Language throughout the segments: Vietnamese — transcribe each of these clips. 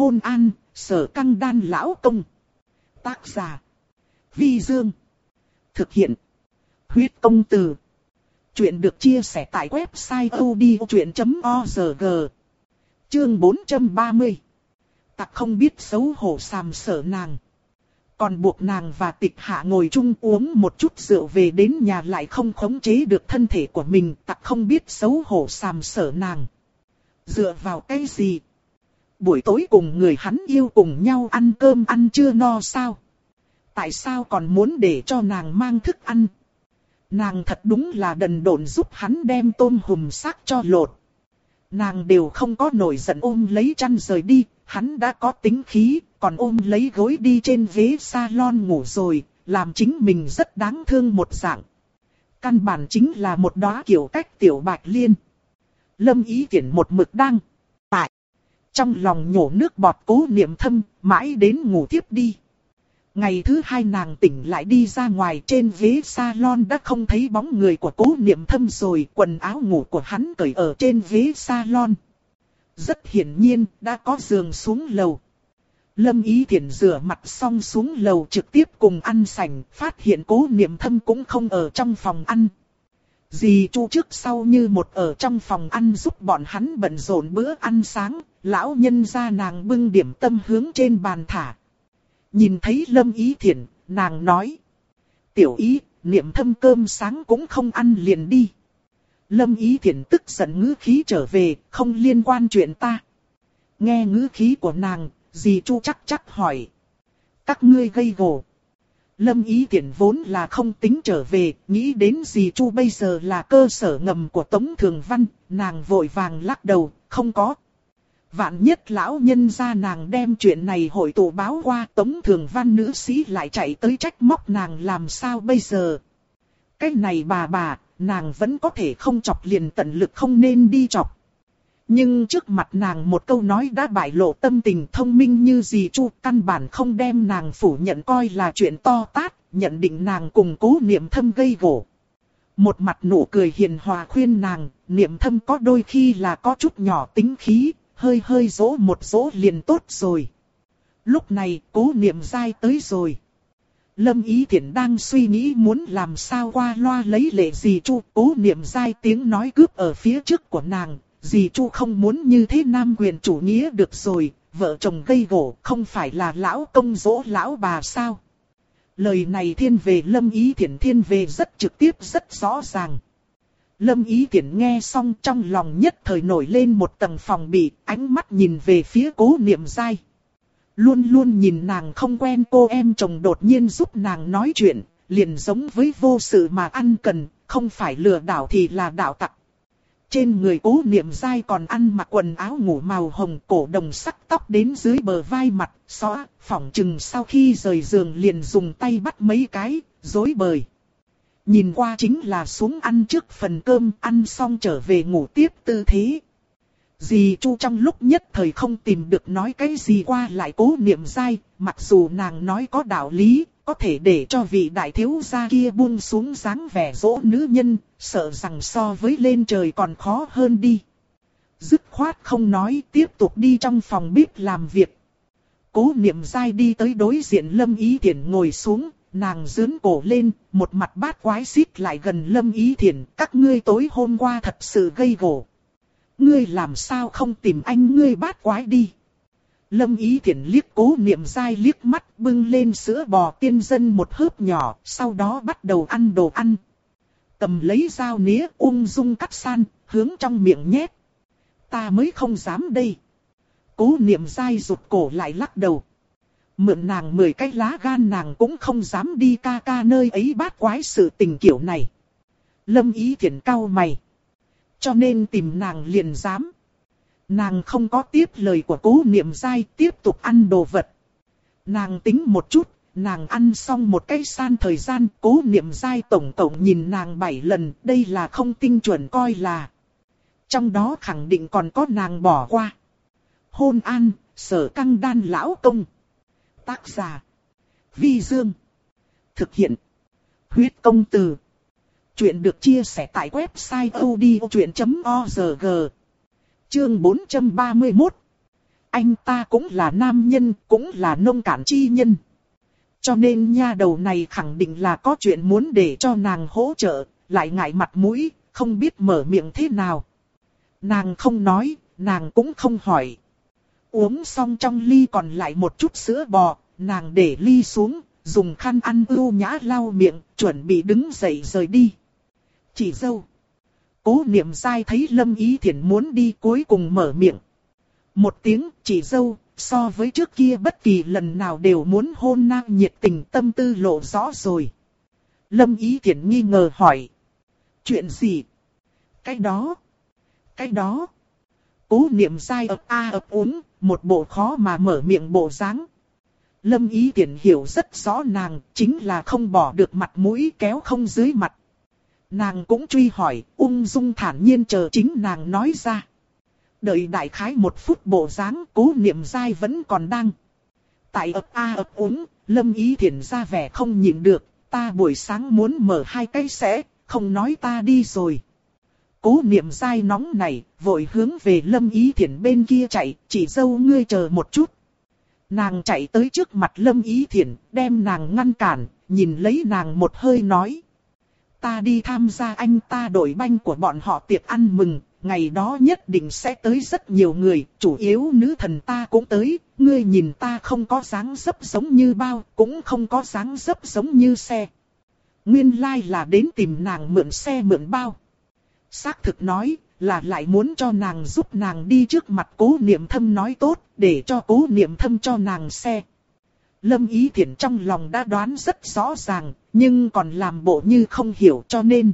Hôn an, sở căng đan lão công. Tác giả. Vi Dương. Thực hiện. Huyết công từ. Chuyện được chia sẻ tại website odchuyện.org. Chương 430. Tặc không biết xấu hổ sàm sở nàng. Còn buộc nàng và tịch hạ ngồi chung uống một chút rượu về đến nhà lại không khống chế được thân thể của mình. Tặc không biết xấu hổ sàm sở nàng. Dựa vào cái gì? Buổi tối cùng người hắn yêu cùng nhau ăn cơm ăn chưa no sao? Tại sao còn muốn để cho nàng mang thức ăn? Nàng thật đúng là đần độn giúp hắn đem tôm hùm xác cho lột. Nàng đều không có nổi giận ôm lấy chăn rời đi, hắn đã có tính khí, còn ôm lấy gối đi trên ghế salon ngủ rồi, làm chính mình rất đáng thương một dạng. Căn bản chính là một đóa kiểu cách tiểu bạch liên. Lâm ý tiện một mực đang, trong lòng nhổ nước bọt cố niệm thâm, mãi đến ngủ tiếp đi. Ngày thứ hai nàng tỉnh lại đi ra ngoài trên ghế salon đã không thấy bóng người của cố niệm thâm rồi, quần áo ngủ của hắn cởi ở trên ghế salon. Rất hiển nhiên, đã có giường xuống lầu. Lâm Ý Thiển rửa mặt xong xuống lầu trực tiếp cùng ăn sảnh, phát hiện cố niệm thâm cũng không ở trong phòng ăn. Dì Chu trước sau như một ở trong phòng ăn giúp bọn hắn bận rộn bữa ăn sáng, lão nhân ra nàng bưng điểm tâm hướng trên bàn thả. Nhìn thấy Lâm Ý Thiển, nàng nói. Tiểu ý, niệm thâm cơm sáng cũng không ăn liền đi. Lâm Ý Thiển tức giận ngữ khí trở về, không liên quan chuyện ta. Nghe ngữ khí của nàng, dì Chu chắc chắc hỏi. Các ngươi gây gổ. Lâm Ý Thiển vốn là không tính trở về, nghĩ đến dì Chu bây giờ là cơ sở ngầm của Tống Thường Văn, nàng vội vàng lắc đầu, không có. Vạn nhất lão nhân ra nàng đem chuyện này hội tụ báo qua Tống Thường Văn nữ sĩ lại chạy tới trách móc nàng làm sao bây giờ. Cái này bà bà, nàng vẫn có thể không chọc liền tận lực không nên đi chọc. Nhưng trước mặt nàng một câu nói đã bại lộ tâm tình thông minh như gì chu căn bản không đem nàng phủ nhận coi là chuyện to tát, nhận định nàng cùng cố niệm thâm gây gổ. Một mặt nụ cười hiền hòa khuyên nàng, niệm thâm có đôi khi là có chút nhỏ tính khí, hơi hơi dỗ một dỗ liền tốt rồi. Lúc này cố niệm dai tới rồi. Lâm Ý Thiển đang suy nghĩ muốn làm sao qua loa lấy lệ gì chu cố niệm dai tiếng nói cướp ở phía trước của nàng. Dì Chu không muốn như thế nam quyền chủ nghĩa được rồi, vợ chồng gây gỗ không phải là lão công dỗ lão bà sao. Lời này thiên về Lâm Ý Thiển thiên về rất trực tiếp rất rõ ràng. Lâm Ý Tiễn nghe xong trong lòng nhất thời nổi lên một tầng phòng bị, ánh mắt nhìn về phía cố niệm dai. Luôn luôn nhìn nàng không quen cô em chồng đột nhiên giúp nàng nói chuyện, liền giống với vô sự mà ăn cần, không phải lừa đảo thì là đạo tặc. Trên người cố niệm dai còn ăn mặc quần áo ngủ màu hồng cổ đồng sắc tóc đến dưới bờ vai mặt, xóa, phỏng chừng sau khi rời giường liền dùng tay bắt mấy cái, dối bời. Nhìn qua chính là xuống ăn trước phần cơm, ăn xong trở về ngủ tiếp tư thế. Dì Chu trong lúc nhất thời không tìm được nói cái gì qua lại cố niệm dai, mặc dù nàng nói có đạo lý, có thể để cho vị đại thiếu gia kia buông xuống dáng vẻ dỗ nữ nhân, sợ rằng so với lên trời còn khó hơn đi. Dứt khoát không nói, tiếp tục đi trong phòng bếp làm việc. Cố niệm dai đi tới đối diện lâm ý thiện ngồi xuống, nàng dướn cổ lên, một mặt bát quái xít lại gần lâm ý thiền, các ngươi tối hôm qua thật sự gây gổ. Ngươi làm sao không tìm anh ngươi bát quái đi. Lâm ý thiền liếc cố niệm dai liếc mắt bưng lên sữa bò tiên dân một hớp nhỏ, sau đó bắt đầu ăn đồ ăn. Cầm lấy dao nĩa ung dung cắt san, hướng trong miệng nhét. Ta mới không dám đây. Cố niệm dai rụt cổ lại lắc đầu mượn nàng mười cái lá gan nàng cũng không dám đi ca ca nơi ấy bát quái sự tình kiểu này. Lâm ý thiện cao mày. Cho nên tìm nàng liền dám. Nàng không có tiếp lời của cố niệm dai tiếp tục ăn đồ vật. Nàng tính một chút, nàng ăn xong một cái san thời gian cố niệm dai tổng tổng nhìn nàng bảy lần, đây là không tinh chuẩn coi là. Trong đó khẳng định còn có nàng bỏ qua. Hôn an, sở căng đan lão công. Tác giả. Vi Dương. Thực hiện. Huyết công từ. Chuyện được chia sẻ tại website odchuyện.org. Chương 431. anh ta cũng là nam nhân, cũng là nông cản chi nhân. Cho nên nha đầu này khẳng định là có chuyện muốn để cho nàng hỗ trợ, lại ngại mặt mũi, không biết mở miệng thế nào. Nàng không nói, nàng cũng không hỏi. Uống xong trong ly còn lại một chút sữa bò, nàng để ly xuống, dùng khăn ăn ưu nhã lau miệng, chuẩn bị đứng dậy rời đi. Chỉ dâu. Cố niệm sai thấy lâm ý thiện muốn đi cuối cùng mở miệng. Một tiếng chỉ dâu, so với trước kia bất kỳ lần nào đều muốn hôn nang nhiệt tình tâm tư lộ rõ rồi. Lâm ý thiện nghi ngờ hỏi. Chuyện gì? Cái đó. Cái đó. Cố niệm sai ập a ập uống, một bộ khó mà mở miệng bộ dáng. Lâm ý tiện hiểu rất rõ nàng, chính là không bỏ được mặt mũi kéo không dưới mặt. Nàng cũng truy hỏi, ung dung thản nhiên chờ chính nàng nói ra. Đợi đại khái một phút bộ dáng cố niệm dai vẫn còn đang. Tại ập a ập úng, lâm ý thiện ra vẻ không nhịn được, ta buổi sáng muốn mở hai cái sẽ, không nói ta đi rồi. Cố niệm dai nóng này, vội hướng về lâm ý thiện bên kia chạy, chỉ dâu ngươi chờ một chút. Nàng chạy tới trước mặt lâm ý thiển, đem nàng ngăn cản, nhìn lấy nàng một hơi nói. Ta đi tham gia anh ta đổi banh của bọn họ tiệc ăn mừng, ngày đó nhất định sẽ tới rất nhiều người, chủ yếu nữ thần ta cũng tới, ngươi nhìn ta không có dáng dấp giống như bao, cũng không có dáng dấp giống như xe. Nguyên lai like là đến tìm nàng mượn xe mượn bao. Xác thực nói, là lại muốn cho nàng giúp nàng đi trước mặt cố niệm thâm nói tốt, để cho cố niệm thâm cho nàng xe. Lâm Ý Thiển trong lòng đã đoán rất rõ ràng, nhưng còn làm bộ như không hiểu cho nên.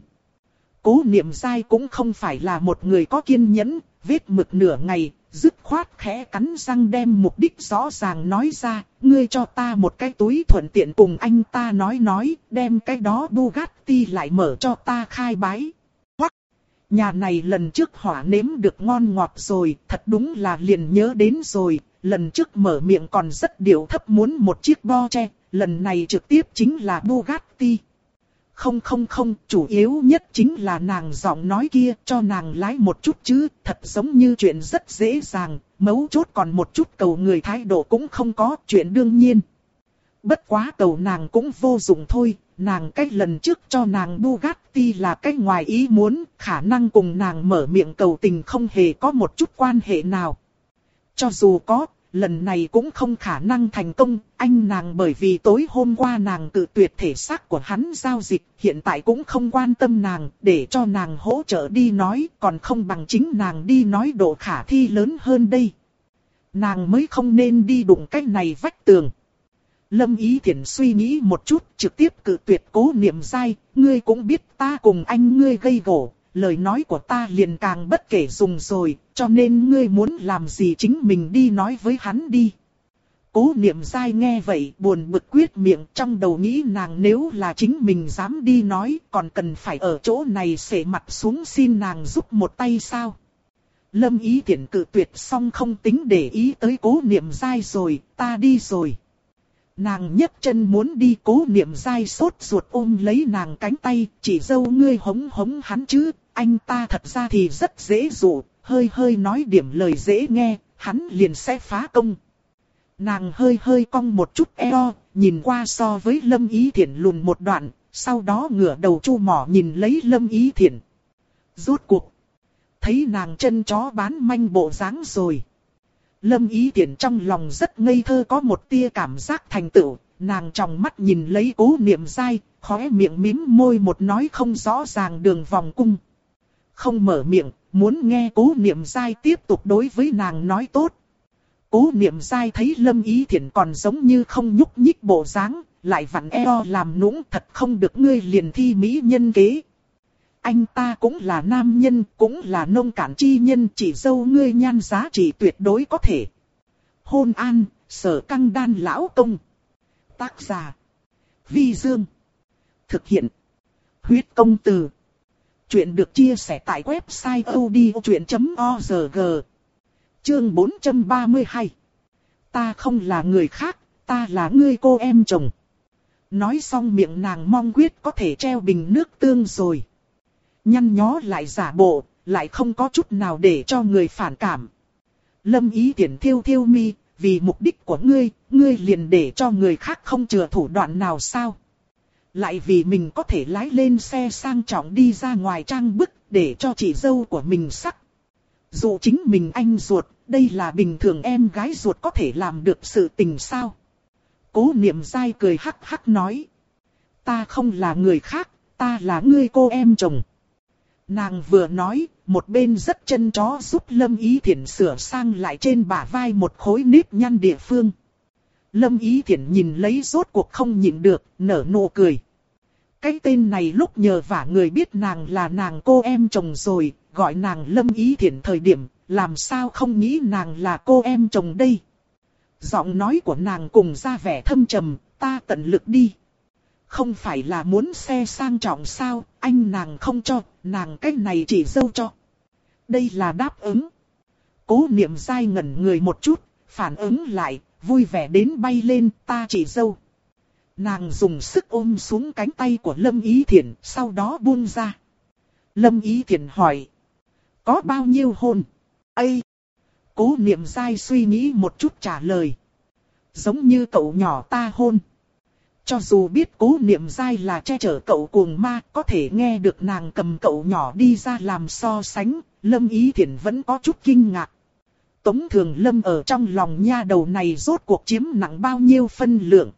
Cố niệm dai cũng không phải là một người có kiên nhẫn, vết mực nửa ngày, dứt khoát khẽ cắn răng đem mục đích rõ ràng nói ra, ngươi cho ta một cái túi thuận tiện cùng anh ta nói nói, đem cái đó Bugatti lại mở cho ta khai bái. Nhà này lần trước hỏa nếm được ngon ngọt rồi, thật đúng là liền nhớ đến rồi, lần trước mở miệng còn rất điệu thấp muốn một chiếc bo che, lần này trực tiếp chính là Bugatti. Không không không, chủ yếu nhất chính là nàng giọng nói kia cho nàng lái một chút chứ, thật giống như chuyện rất dễ dàng, mấu chốt còn một chút cầu người thái độ cũng không có, chuyện đương nhiên. Bất quá cầu nàng cũng vô dụng thôi, nàng cách lần trước cho nàng Bugatti là cách ngoài ý muốn, khả năng cùng nàng mở miệng cầu tình không hề có một chút quan hệ nào. Cho dù có, lần này cũng không khả năng thành công, anh nàng bởi vì tối hôm qua nàng tự tuyệt thể xác của hắn giao dịch, hiện tại cũng không quan tâm nàng, để cho nàng hỗ trợ đi nói, còn không bằng chính nàng đi nói độ khả thi lớn hơn đây. Nàng mới không nên đi đụng cái này vách tường. Lâm Ý Thiển suy nghĩ một chút, trực tiếp cự tuyệt cố niệm dai, ngươi cũng biết ta cùng anh ngươi gây gỗ, lời nói của ta liền càng bất kể dùng rồi, cho nên ngươi muốn làm gì chính mình đi nói với hắn đi. Cố niệm dai nghe vậy buồn bực quyết miệng trong đầu nghĩ nàng nếu là chính mình dám đi nói còn cần phải ở chỗ này xể mặt xuống xin nàng giúp một tay sao. Lâm ý tiện cự tuyệt xong không tính để ý tới cố niệm dai rồi, ta đi rồi. Nàng nhấc chân muốn đi cố niệm dai sốt ruột ôm lấy nàng cánh tay, chỉ dâu ngươi hống hống hắn chứ, anh ta thật ra thì rất dễ dụ, hơi hơi nói điểm lời dễ nghe, hắn liền sẽ phá công. Nàng hơi hơi cong một chút eo, nhìn qua so với Lâm Ý Thiển lùn một đoạn, sau đó ngửa đầu chu mỏ nhìn lấy Lâm Ý Thiển. Rốt cuộc, thấy nàng chân chó bán manh bộ dáng rồi. Lâm Ý Thiển trong lòng rất ngây thơ có một tia cảm giác thành tựu, nàng trong mắt nhìn lấy cố niệm dai, khóe miệng mím môi một nói không rõ ràng đường vòng cung. Không mở miệng, muốn nghe cố niệm dai tiếp tục đối với nàng nói tốt. Cố niệm dai thấy lâm ý thiện còn giống như không nhúc nhích bộ dáng, lại vặn eo làm nũng thật không được ngươi liền thi mỹ nhân kế. Anh ta cũng là nam nhân, cũng là nông cản chi nhân, chỉ dâu ngươi nhan giá trị tuyệt đối có thể. Hôn an, sở căng đan lão công. Tác giả. Vi Dương. Thực hiện. Huyết công từ. Chuyện được chia sẻ tại website odchuyện.org Chương 432 Ta không là người khác, ta là ngươi cô em chồng. Nói xong miệng nàng mong quyết có thể treo bình nước tương rồi. Nhăn nhó lại giả bộ, lại không có chút nào để cho người phản cảm. Lâm ý tiện thiêu thiêu mi, vì mục đích của ngươi, ngươi liền để cho người khác không chừa thủ đoạn nào sao? Lại vì mình có thể lái lên xe sang trọng đi ra ngoài trang bức để cho chị dâu của mình sắc. Dù chính mình anh ruột, đây là bình thường em gái ruột có thể làm được sự tình sao? Cố niệm dai cười hắc hắc nói. Ta không là người khác, ta là ngươi cô em chồng. Nàng vừa nói, một bên rất chân chó giúp Lâm Ý Thiển sửa sang lại trên bả vai một khối nếp nhăn địa phương. Lâm Ý Thiển nhìn lấy rốt cuộc không nhịn được, nở nụ cười. Cái tên này lúc nhờ vả người biết nàng là nàng cô em chồng rồi, gọi nàng Lâm Ý Thiển thời điểm, làm sao không nghĩ nàng là cô em chồng đây. Giọng nói của nàng cùng ra vẻ thâm trầm, ta tận lực đi. Không phải là muốn xe sang trọng sao, anh nàng không cho, nàng cái này chỉ dâu cho. Đây là đáp ứng. Cố niệm dai ngẩn người một chút, phản ứng lại, vui vẻ đến bay lên, ta chỉ dâu. Nàng dùng sức ôm xuống cánh tay của Lâm Ý Thiển, sau đó buông ra. Lâm Ý Thiển hỏi. Có bao nhiêu hôn? Ây! Cố niệm dai suy nghĩ một chút trả lời. Giống như cậu nhỏ ta hôn. Cho dù biết cố niệm dai là che chở cậu cuồng ma, có thể nghe được nàng cầm cậu nhỏ đi ra làm so sánh, Lâm Ý Thiển vẫn có chút kinh ngạc. Tống Thường Lâm ở trong lòng nha đầu này rốt cuộc chiếm nặng bao nhiêu phân lượng.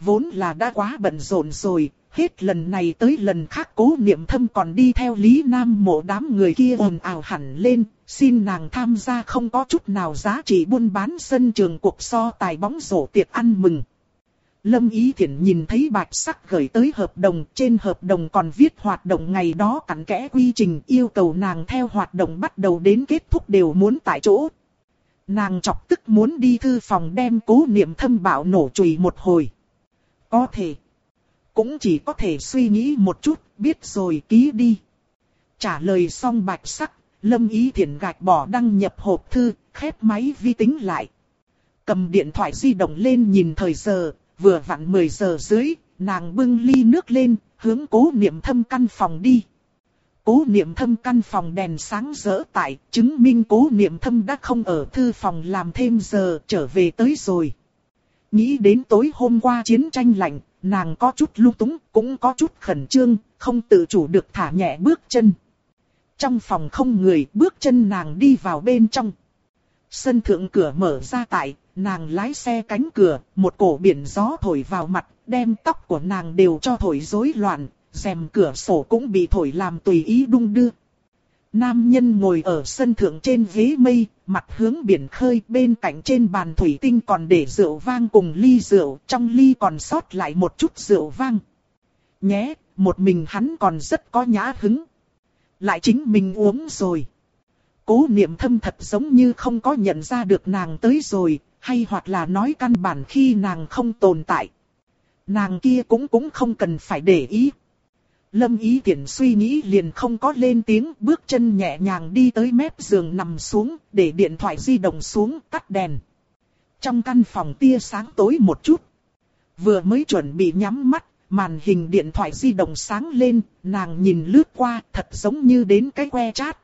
Vốn là đã quá bận rộn rồi, hết lần này tới lần khác cố niệm thâm còn đi theo Lý Nam mộ đám người kia ồn ào hẳn lên, xin nàng tham gia không có chút nào giá trị buôn bán sân trường cuộc so tài bóng rổ tiệc ăn mừng. Lâm Ý Thiển nhìn thấy bạch sắc gửi tới hợp đồng, trên hợp đồng còn viết hoạt động ngày đó cặn kẽ quy trình yêu cầu nàng theo hoạt động bắt đầu đến kết thúc đều muốn tại chỗ. Nàng chọc tức muốn đi thư phòng đem cố niệm thâm bảo nổ chùy một hồi. Có thể. Cũng chỉ có thể suy nghĩ một chút, biết rồi ký đi. Trả lời xong bạch sắc, Lâm Ý Thiển gạch bỏ đăng nhập hộp thư, khép máy vi tính lại. Cầm điện thoại di động lên nhìn thời giờ, vừa vặn 10 giờ dưới, nàng bưng ly nước lên, hướng cố niệm thâm căn phòng đi. Cố niệm thâm căn phòng đèn sáng rỡ tại, chứng minh cố niệm thâm đã không ở thư phòng làm thêm giờ, trở về tới rồi. Nghĩ đến tối hôm qua chiến tranh lạnh, nàng có chút lung túng, cũng có chút khẩn trương, không tự chủ được thả nhẹ bước chân. Trong phòng không người, bước chân nàng đi vào bên trong. Sân thượng cửa mở ra tại, nàng lái xe cánh cửa, một cổ biển gió thổi vào mặt, đem tóc của nàng đều cho thổi rối loạn, rèm cửa sổ cũng bị thổi làm tùy ý đung đưa. Nam nhân ngồi ở sân thượng trên ghế mây, mặt hướng biển khơi bên cạnh trên bàn thủy tinh còn để rượu vang cùng ly rượu, trong ly còn sót lại một chút rượu vang. Nhé, một mình hắn còn rất có nhã hứng. Lại chính mình uống rồi. Cố niệm thâm thật giống như không có nhận ra được nàng tới rồi, hay hoặc là nói căn bản khi nàng không tồn tại. Nàng kia cũng cũng không cần phải để ý. Lâm ý tiện suy nghĩ liền không có lên tiếng bước chân nhẹ nhàng đi tới mép giường nằm xuống, để điện thoại di động xuống tắt đèn. Trong căn phòng tia sáng tối một chút. Vừa mới chuẩn bị nhắm mắt, màn hình điện thoại di động sáng lên, nàng nhìn lướt qua thật giống như đến cái que chat.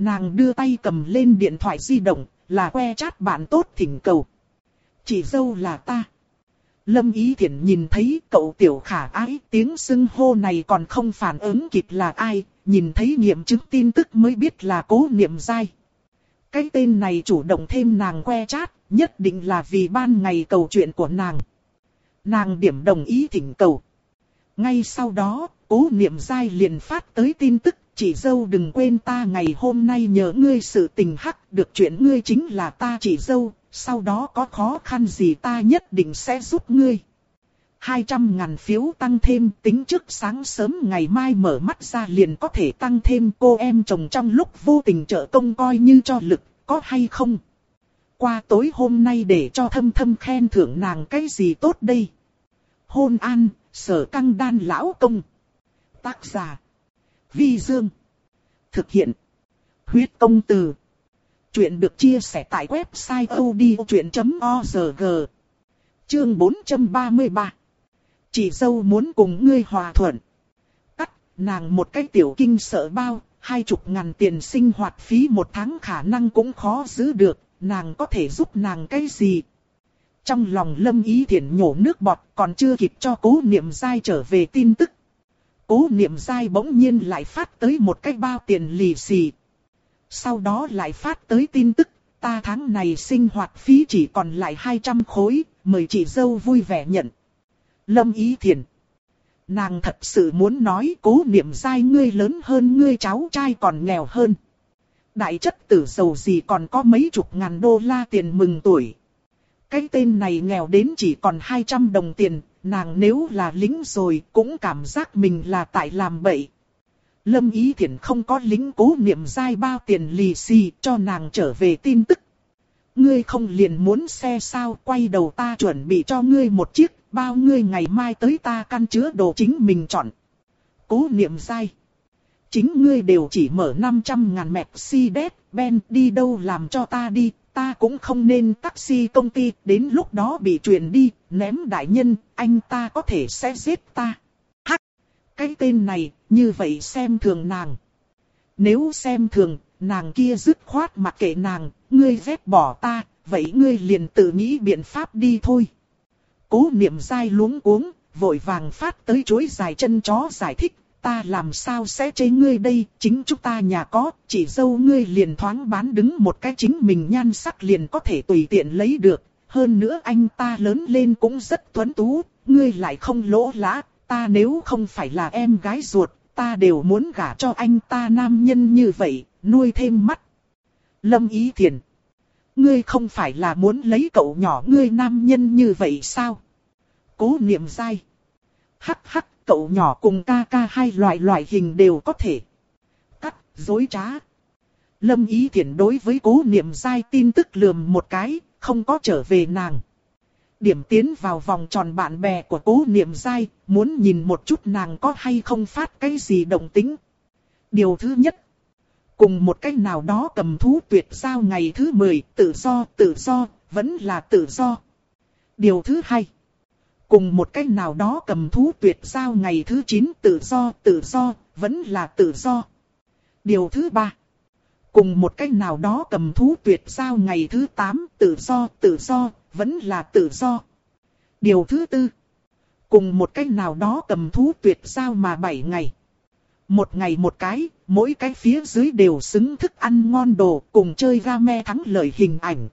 Nàng đưa tay cầm lên điện thoại di động, là que chat bạn tốt thỉnh cầu. Chị dâu là ta. Lâm Ý Thiển nhìn thấy cậu tiểu khả ái tiếng xưng hô này còn không phản ứng kịp là ai, nhìn thấy nghiệm chứng tin tức mới biết là cố niệm dai. Cái tên này chủ động thêm nàng que chat, nhất định là vì ban ngày cầu chuyện của nàng. Nàng điểm đồng ý thỉnh cầu. Ngay sau đó, cố niệm dai liền phát tới tin tức, chị dâu đừng quên ta ngày hôm nay nhờ ngươi sự tình hắc, được chuyện ngươi chính là ta chị dâu, sau đó có khó khăn gì ta nhất định sẽ giúp ngươi. 200 ngàn phiếu tăng thêm tính trước sáng sớm ngày mai mở mắt ra liền có thể tăng thêm cô em chồng trong lúc vô tình trợ công coi như cho lực, có hay không? Qua tối hôm nay để cho thâm thâm khen thưởng nàng cái gì tốt đây? Hôn an, sở căng đan lão công. Tác giả. Vi Dương. Thực hiện. Huyết công từ. Chuyện được chia sẻ tại website odchuyện.org Chương 433 Chị dâu muốn cùng ngươi hòa thuận. Cắt, nàng một cái tiểu kinh sợ bao, hai chục ngàn tiền sinh hoạt phí một tháng khả năng cũng khó giữ được, nàng có thể giúp nàng cái gì? Trong lòng lâm ý thiện nhổ nước bọt còn chưa kịp cho cố niệm dai trở về tin tức. Cố niệm dai bỗng nhiên lại phát tới một cái bao tiền lì xì. Sau đó lại phát tới tin tức, ta tháng này sinh hoạt phí chỉ còn lại 200 khối, mời chị dâu vui vẻ nhận. Lâm ý thiền, Nàng thật sự muốn nói cố niệm dai ngươi lớn hơn ngươi cháu trai còn nghèo hơn. Đại chất tử giàu gì còn có mấy chục ngàn đô la tiền mừng tuổi. Cái tên này nghèo đến chỉ còn 200 đồng tiền, nàng nếu là lính rồi cũng cảm giác mình là tại làm bậy. Lâm Ý Thiển không có lính cố niệm dai bao tiền lì xì cho nàng trở về tin tức. Ngươi không liền muốn xe sao quay đầu ta chuẩn bị cho ngươi một chiếc, bao ngươi ngày mai tới ta căn chứa đồ chính mình chọn. Cố niệm dai. Chính ngươi đều chỉ mở 500 ngàn Mercedes, Ben đi đâu làm cho ta đi, ta cũng không nên taxi công ty, đến lúc đó bị truyền đi, ném đại nhân, anh ta có thể sẽ giết ta. Hắc! Cái tên này, như vậy xem thường nàng. Nếu xem thường, nàng kia dứt khoát mặc kệ nàng, ngươi ghét bỏ ta, vậy ngươi liền tự nghĩ biện pháp đi thôi. Cố niệm dai luống cuống, vội vàng phát tới chối dài chân chó giải thích, ta làm sao sẽ chế ngươi đây, chính chúng ta nhà có, chỉ dâu ngươi liền thoáng bán đứng một cái chính mình nhan sắc liền có thể tùy tiện lấy được, hơn nữa anh ta lớn lên cũng rất tuấn tú, ngươi lại không lỗ lã, ta nếu không phải là em gái ruột, ta đều muốn gả cho anh ta nam nhân như vậy, nuôi thêm mắt. Lâm Ý Thiền Ngươi không phải là muốn lấy cậu nhỏ ngươi nam nhân như vậy sao? Cố niệm dai. Hắc hắc cậu nhỏ cùng ca ca hai loại loại hình đều có thể. Cắt, dối trá. Lâm Ý Thiển đối với cố niệm dai tin tức lườm một cái, không có trở về nàng. Điểm tiến vào vòng tròn bạn bè của cố niệm dai, muốn nhìn một chút nàng có hay không phát cái gì động tính. Điều thứ nhất, cùng một cách nào đó cầm thú tuyệt giao ngày thứ 10, tự do, tự do, vẫn là tự do. Điều thứ hai, Cùng một cách nào đó cầm thú tuyệt giao ngày thứ 9 tự do, tự do, vẫn là tự do. Điều thứ ba. Cùng một cách nào đó cầm thú tuyệt giao ngày thứ 8 tự do, tự do, vẫn là tự do. Điều thứ tư. Cùng một cách nào đó cầm thú tuyệt giao mà 7 ngày. Một ngày một cái, mỗi cái phía dưới đều xứng thức ăn ngon đồ cùng chơi game thắng lợi hình ảnh.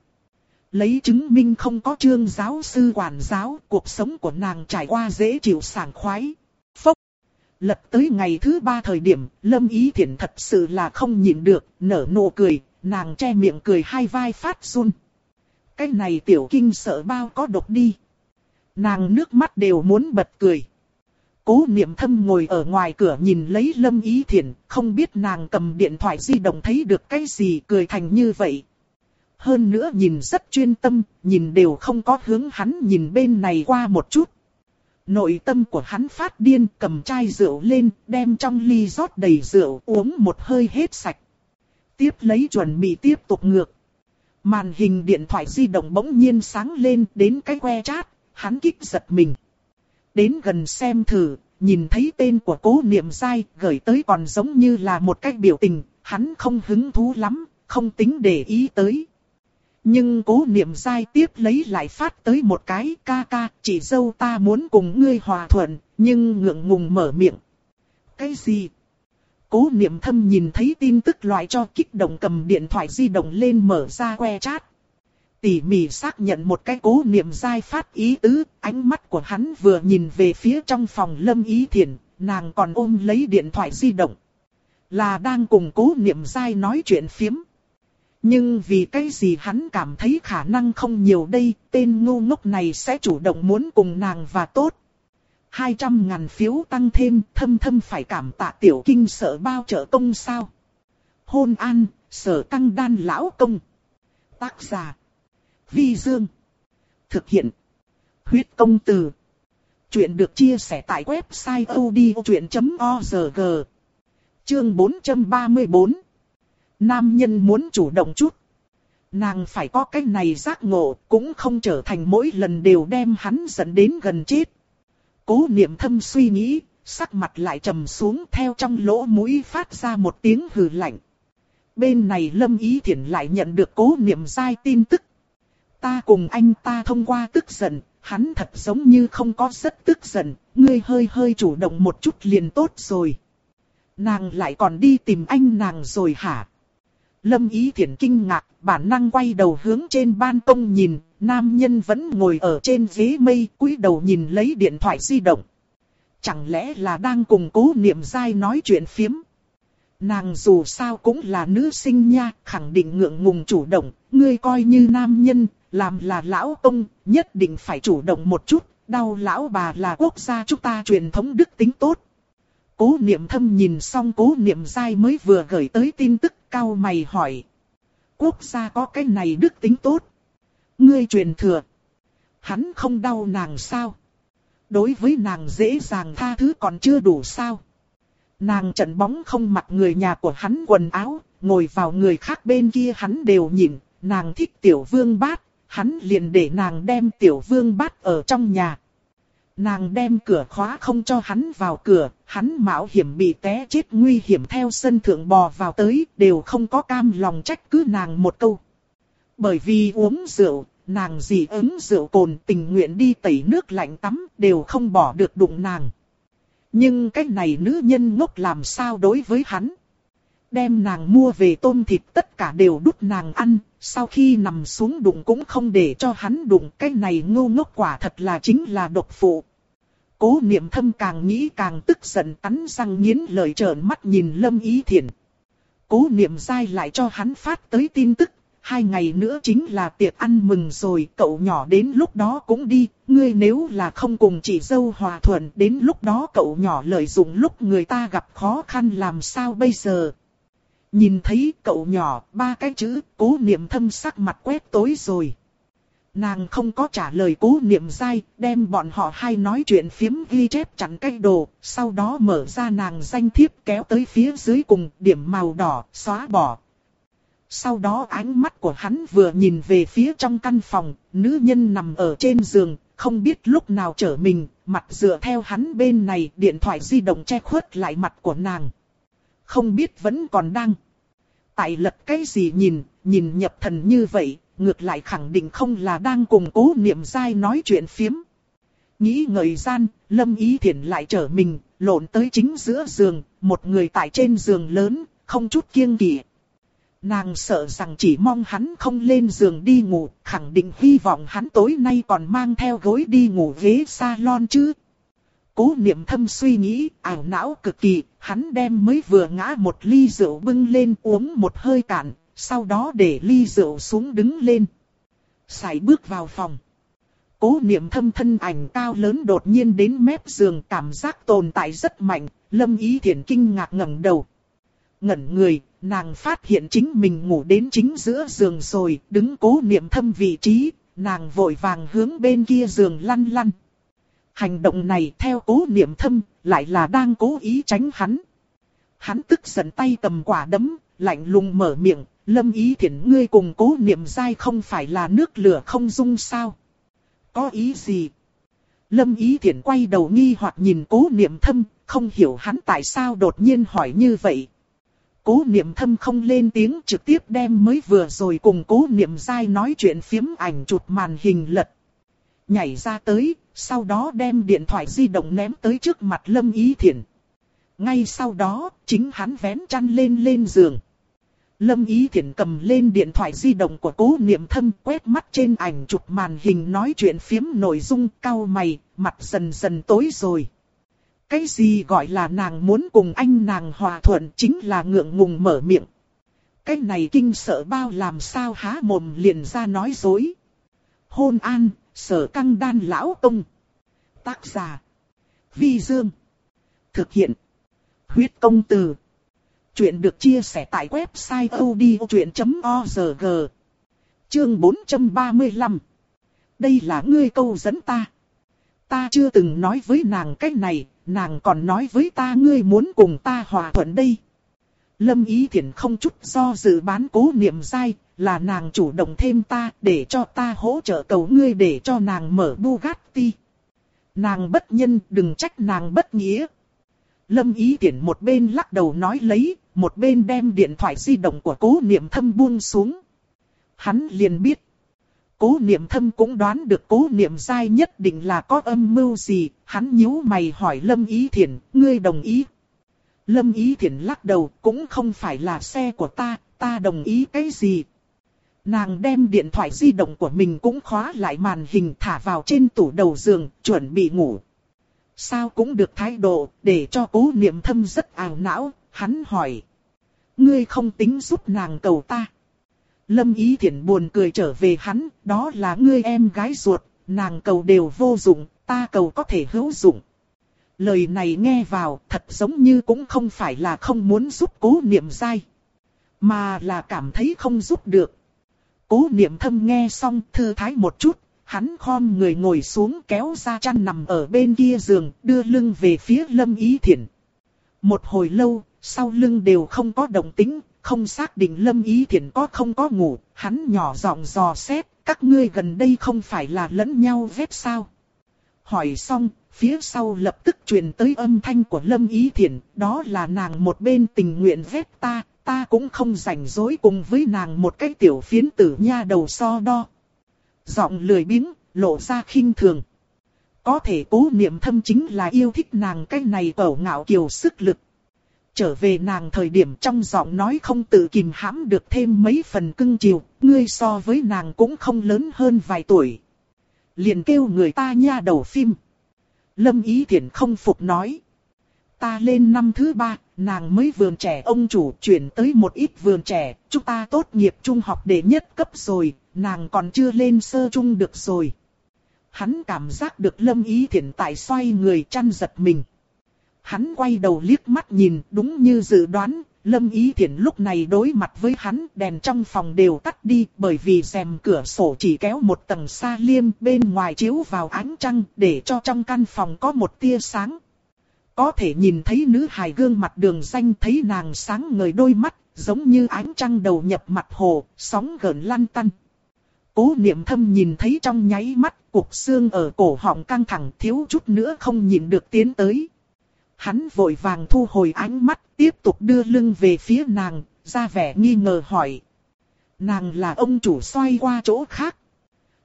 Lấy chứng minh không có trương giáo sư quản giáo, cuộc sống của nàng trải qua dễ chịu sảng khoái. Phốc. Lật tới ngày thứ ba thời điểm, Lâm Ý Thiển thật sự là không nhịn được, nở nụ cười, nàng che miệng cười hai vai phát run. Cái này tiểu kinh sợ bao có độc đi. Nàng nước mắt đều muốn bật cười. Cố niệm thâm ngồi ở ngoài cửa nhìn lấy Lâm Ý Thiển, không biết nàng cầm điện thoại di động thấy được cái gì cười thành như vậy, hơn nữa nhìn rất chuyên tâm, nhìn đều không có hướng hắn nhìn bên này qua một chút. Nội tâm của hắn phát điên cầm chai rượu lên, đem trong ly rót đầy rượu uống một hơi hết sạch. Tiếp lấy chuẩn bị tiếp tục ngược. Màn hình điện thoại di động bỗng nhiên sáng lên đến cái que chat, hắn kích giật mình. Đến gần xem thử, nhìn thấy tên của cố niệm dai gửi tới còn giống như là một cách biểu tình, hắn không hứng thú lắm, không tính để ý tới. Nhưng cố niệm dai tiếp lấy lại phát tới một cái ca ca, chỉ dâu ta muốn cùng ngươi hòa thuận, nhưng ngượng ngùng mở miệng. Cái gì? Cố niệm thâm nhìn thấy tin tức loại cho kích động cầm điện thoại di động lên mở ra que chat. Tỉ mỉ xác nhận một cái cố niệm dai phát ý tứ, ánh mắt của hắn vừa nhìn về phía trong phòng lâm ý thiền, nàng còn ôm lấy điện thoại di động. Là đang cùng cố niệm dai nói chuyện phiếm. Nhưng vì cái gì hắn cảm thấy khả năng không nhiều đây, tên ngu ngốc này sẽ chủ động muốn cùng nàng và tốt. 200 ngàn phiếu tăng thêm, thâm thâm phải cảm tạ tiểu kinh sở bao trợ công sao. Hôn an, sở tăng đan lão công. Tác giả. Vi Dương. Thực hiện. Huyết công từ. Chuyện được chia sẻ tại website odchuyện.org. Chương 434 Nam nhân muốn chủ động chút. Nàng phải có cái này giác ngộ, cũng không trở thành mỗi lần đều đem hắn dẫn đến gần chết. Cố niệm thâm suy nghĩ, sắc mặt lại trầm xuống theo trong lỗ mũi phát ra một tiếng hừ lạnh. bên này Lâm Ý Thiển lại nhận được cố niệm dai tin tức. Ta cùng anh ta thông qua tức giận, hắn thật giống như không có rất tức giận, ngươi hơi hơi chủ động một chút liền tốt rồi. Nàng lại còn đi tìm anh nàng rồi hả? Lâm Ý Thiển kinh ngạc, bản năng quay đầu hướng trên ban công nhìn, nam nhân vẫn ngồi ở trên ghế mây, cúi đầu nhìn lấy điện thoại di động. Chẳng lẽ là đang cùng cố niệm dai nói chuyện phiếm? Nàng dù sao cũng là nữ sinh nha, khẳng định ngượng ngùng chủ động, ngươi coi như nam nhân, làm là lão ông, nhất định phải chủ động một chút, đau lão bà là quốc gia chúng ta truyền thống đức tính tốt. Cố niệm thâm nhìn xong cố niệm dai mới vừa gửi tới tin tức cao mày hỏi. Quốc gia có cái này đức tính tốt. Ngươi truyền thừa. Hắn không đau nàng sao? Đối với nàng dễ dàng tha thứ còn chưa đủ sao? Nàng trận bóng không mặc người nhà của hắn quần áo, ngồi vào người khác bên kia hắn đều nhìn, nàng thích tiểu vương bát, hắn liền để nàng đem tiểu vương bát ở trong nhà. Nàng đem cửa khóa không cho hắn vào cửa, hắn mạo hiểm bị té chết nguy hiểm theo sân thượng bò vào tới, đều không có cam lòng trách cứ nàng một câu. Bởi vì uống rượu, nàng gì ứng rượu cồn tình nguyện đi tẩy nước lạnh tắm, đều không bỏ được đụng nàng. Nhưng cái này nữ nhân ngốc làm sao đối với hắn? Đem nàng mua về tôm thịt tất cả đều đút nàng ăn, sau khi nằm xuống đụng cũng không để cho hắn đụng. Cái này ngu ngốc quả thật là chính là độc phụ. Cố niệm thâm càng nghĩ càng tức giận cắn răng nghiến lời trợn mắt nhìn lâm ý thiền. Cố niệm dai lại cho hắn phát tới tin tức hai ngày nữa chính là tiệc ăn mừng rồi, cậu nhỏ đến lúc đó cũng đi, ngươi nếu là không cùng chị dâu hòa thuận, đến lúc đó cậu nhỏ lợi dụng lúc người ta gặp khó khăn làm sao bây giờ. Nhìn thấy cậu nhỏ, ba cái chữ, cố niệm thâm sắc mặt quét tối rồi. Nàng không có trả lời cố niệm dai, đem bọn họ hai nói chuyện phiếm ghi chép chặn cái đồ, sau đó mở ra nàng danh thiếp kéo tới phía dưới cùng điểm màu đỏ, xóa bỏ, sau đó ánh mắt của hắn vừa nhìn về phía trong căn phòng, nữ nhân nằm ở trên giường, không biết lúc nào trở mình, mặt dựa theo hắn bên này, điện thoại di động che khuất lại mặt của nàng. Không biết vẫn còn đang. Tại lật cái gì nhìn, nhìn nhập thần như vậy, ngược lại khẳng định không là đang cùng cố niệm dai nói chuyện phiếm. Nghĩ ngợi gian, Lâm Ý Thiển lại trở mình, lộn tới chính giữa giường, một người tại trên giường lớn, không chút kiêng kỵ, Nàng sợ rằng chỉ mong hắn không lên giường đi ngủ, khẳng định hy vọng hắn tối nay còn mang theo gối đi ngủ ghế salon chứ. Cố niệm thâm suy nghĩ, ảo não cực kỳ, hắn đem mới vừa ngã một ly rượu bưng lên uống một hơi cạn, sau đó để ly rượu xuống đứng lên. Sải bước vào phòng. Cố niệm thâm thân ảnh cao lớn đột nhiên đến mép giường cảm giác tồn tại rất mạnh, lâm ý thiện kinh ngạc ngẩng đầu. Ngẩn người, nàng phát hiện chính mình ngủ đến chính giữa giường rồi, đứng cố niệm thâm vị trí, nàng vội vàng hướng bên kia giường lăn lăn. Hành động này theo cố niệm thâm, lại là đang cố ý tránh hắn. Hắn tức giận tay cầm quả đấm, lạnh lùng mở miệng, lâm ý thiện ngươi cùng cố niệm dai không phải là nước lửa không dung sao. Có ý gì? Lâm ý thiện quay đầu nghi hoặc nhìn cố niệm thâm, không hiểu hắn tại sao đột nhiên hỏi như vậy. Cố niệm thâm không lên tiếng trực tiếp đem mới vừa rồi cùng cố niệm dai nói chuyện phiếm ảnh chụp màn hình lật. Nhảy ra tới, sau đó đem điện thoại di động ném tới trước mặt Lâm Ý Thiển. Ngay sau đó, chính hắn vén chăn lên lên giường. Lâm Ý Thiển cầm lên điện thoại di động của cố niệm thâm quét mắt trên ảnh chụp màn hình nói chuyện phiếm nội dung cao mày, mặt dần dần tối rồi. Cái gì gọi là nàng muốn cùng anh nàng hòa thuận chính là ngượng ngùng mở miệng. Cái này kinh sợ bao làm sao há mồm liền ra nói dối. Hôn an, sở căng đan lão tông Tác giả. Vi Dương. Thực hiện. Huyết công từ. Chuyện được chia sẻ tại website odchuyện.org. Chương 435. Đây là ngươi câu dẫn ta. Ta chưa từng nói với nàng cách này, nàng còn nói với ta ngươi muốn cùng ta hòa thuận đây. Lâm Ý Thiển không chút do dự bán cố niệm dai, là nàng chủ động thêm ta để cho ta hỗ trợ cầu ngươi để cho nàng mở Bugatti. Nàng bất nhân đừng trách nàng bất nghĩa. Lâm Ý tiện một bên lắc đầu nói lấy, một bên đem điện thoại di động của cố niệm thâm buông xuống. Hắn liền biết. Cố niệm thâm cũng đoán được cố niệm sai nhất định là có âm mưu gì, hắn nhíu mày hỏi Lâm Ý Thiển, ngươi đồng ý. Lâm Ý Thiển lắc đầu, cũng không phải là xe của ta, ta đồng ý cái gì. Nàng đem điện thoại di động của mình cũng khóa lại màn hình thả vào trên tủ đầu giường, chuẩn bị ngủ. Sao cũng được thái độ, để cho cố niệm thâm rất ảo não, hắn hỏi. Ngươi không tính giúp nàng cầu ta. Lâm Ý Thiển buồn cười trở về hắn, đó là ngươi em gái ruột, nàng cầu đều vô dụng, ta cầu có thể hữu dụng. Lời này nghe vào thật giống như cũng không phải là không muốn giúp cố niệm dai. Mà là cảm thấy không giúp được. Cố niệm thâm nghe xong thư thái một chút, hắn khom người ngồi xuống kéo ra chăn nằm ở bên kia giường, đưa lưng về phía lâm ý thiện. Một hồi lâu, sau lưng đều không có động tính, không xác định lâm ý thiện có không có ngủ, hắn nhỏ giọng dò xét, các ngươi gần đây không phải là lẫn nhau vết sao. Hỏi xong, phía sau lập tức truyền tới âm thanh của lâm ý thiện, đó là nàng một bên tình nguyện vết ta, ta cũng không rảnh rối cùng với nàng một cái tiểu phiến tử nha đầu so đo. Giọng lười biếng, lộ ra khinh thường. Có thể cố niệm thâm chính là yêu thích nàng cái này cẩu ngạo kiều sức lực. Trở về nàng thời điểm trong giọng nói không tự kìm hãm được thêm mấy phần cưng chiều, ngươi so với nàng cũng không lớn hơn vài tuổi. Liền kêu người ta nha đầu phim. Lâm Ý Thiển không phục nói. Ta lên năm thứ ba, nàng mới vườn trẻ ông chủ chuyển tới một ít vườn trẻ, chúng ta tốt nghiệp trung học đệ nhất cấp rồi, nàng còn chưa lên sơ trung được rồi. Hắn cảm giác được lâm ý thiện tại xoay người chăn giật mình. Hắn quay đầu liếc mắt nhìn đúng như dự đoán, lâm ý thiện lúc này đối mặt với hắn đèn trong phòng đều tắt đi bởi vì rèm cửa sổ chỉ kéo một tầng xa liêm bên ngoài chiếu vào ánh trăng để cho trong căn phòng có một tia sáng. Có thể nhìn thấy nữ hài gương mặt đường xanh thấy nàng sáng ngời đôi mắt, giống như ánh trăng đầu nhập mặt hồ, sóng gần lăn tăn. Cố niệm thâm nhìn thấy trong nháy mắt, cục xương ở cổ họng căng thẳng thiếu chút nữa không nhìn được tiến tới. Hắn vội vàng thu hồi ánh mắt, tiếp tục đưa lưng về phía nàng, ra vẻ nghi ngờ hỏi. Nàng là ông chủ xoay qua chỗ khác.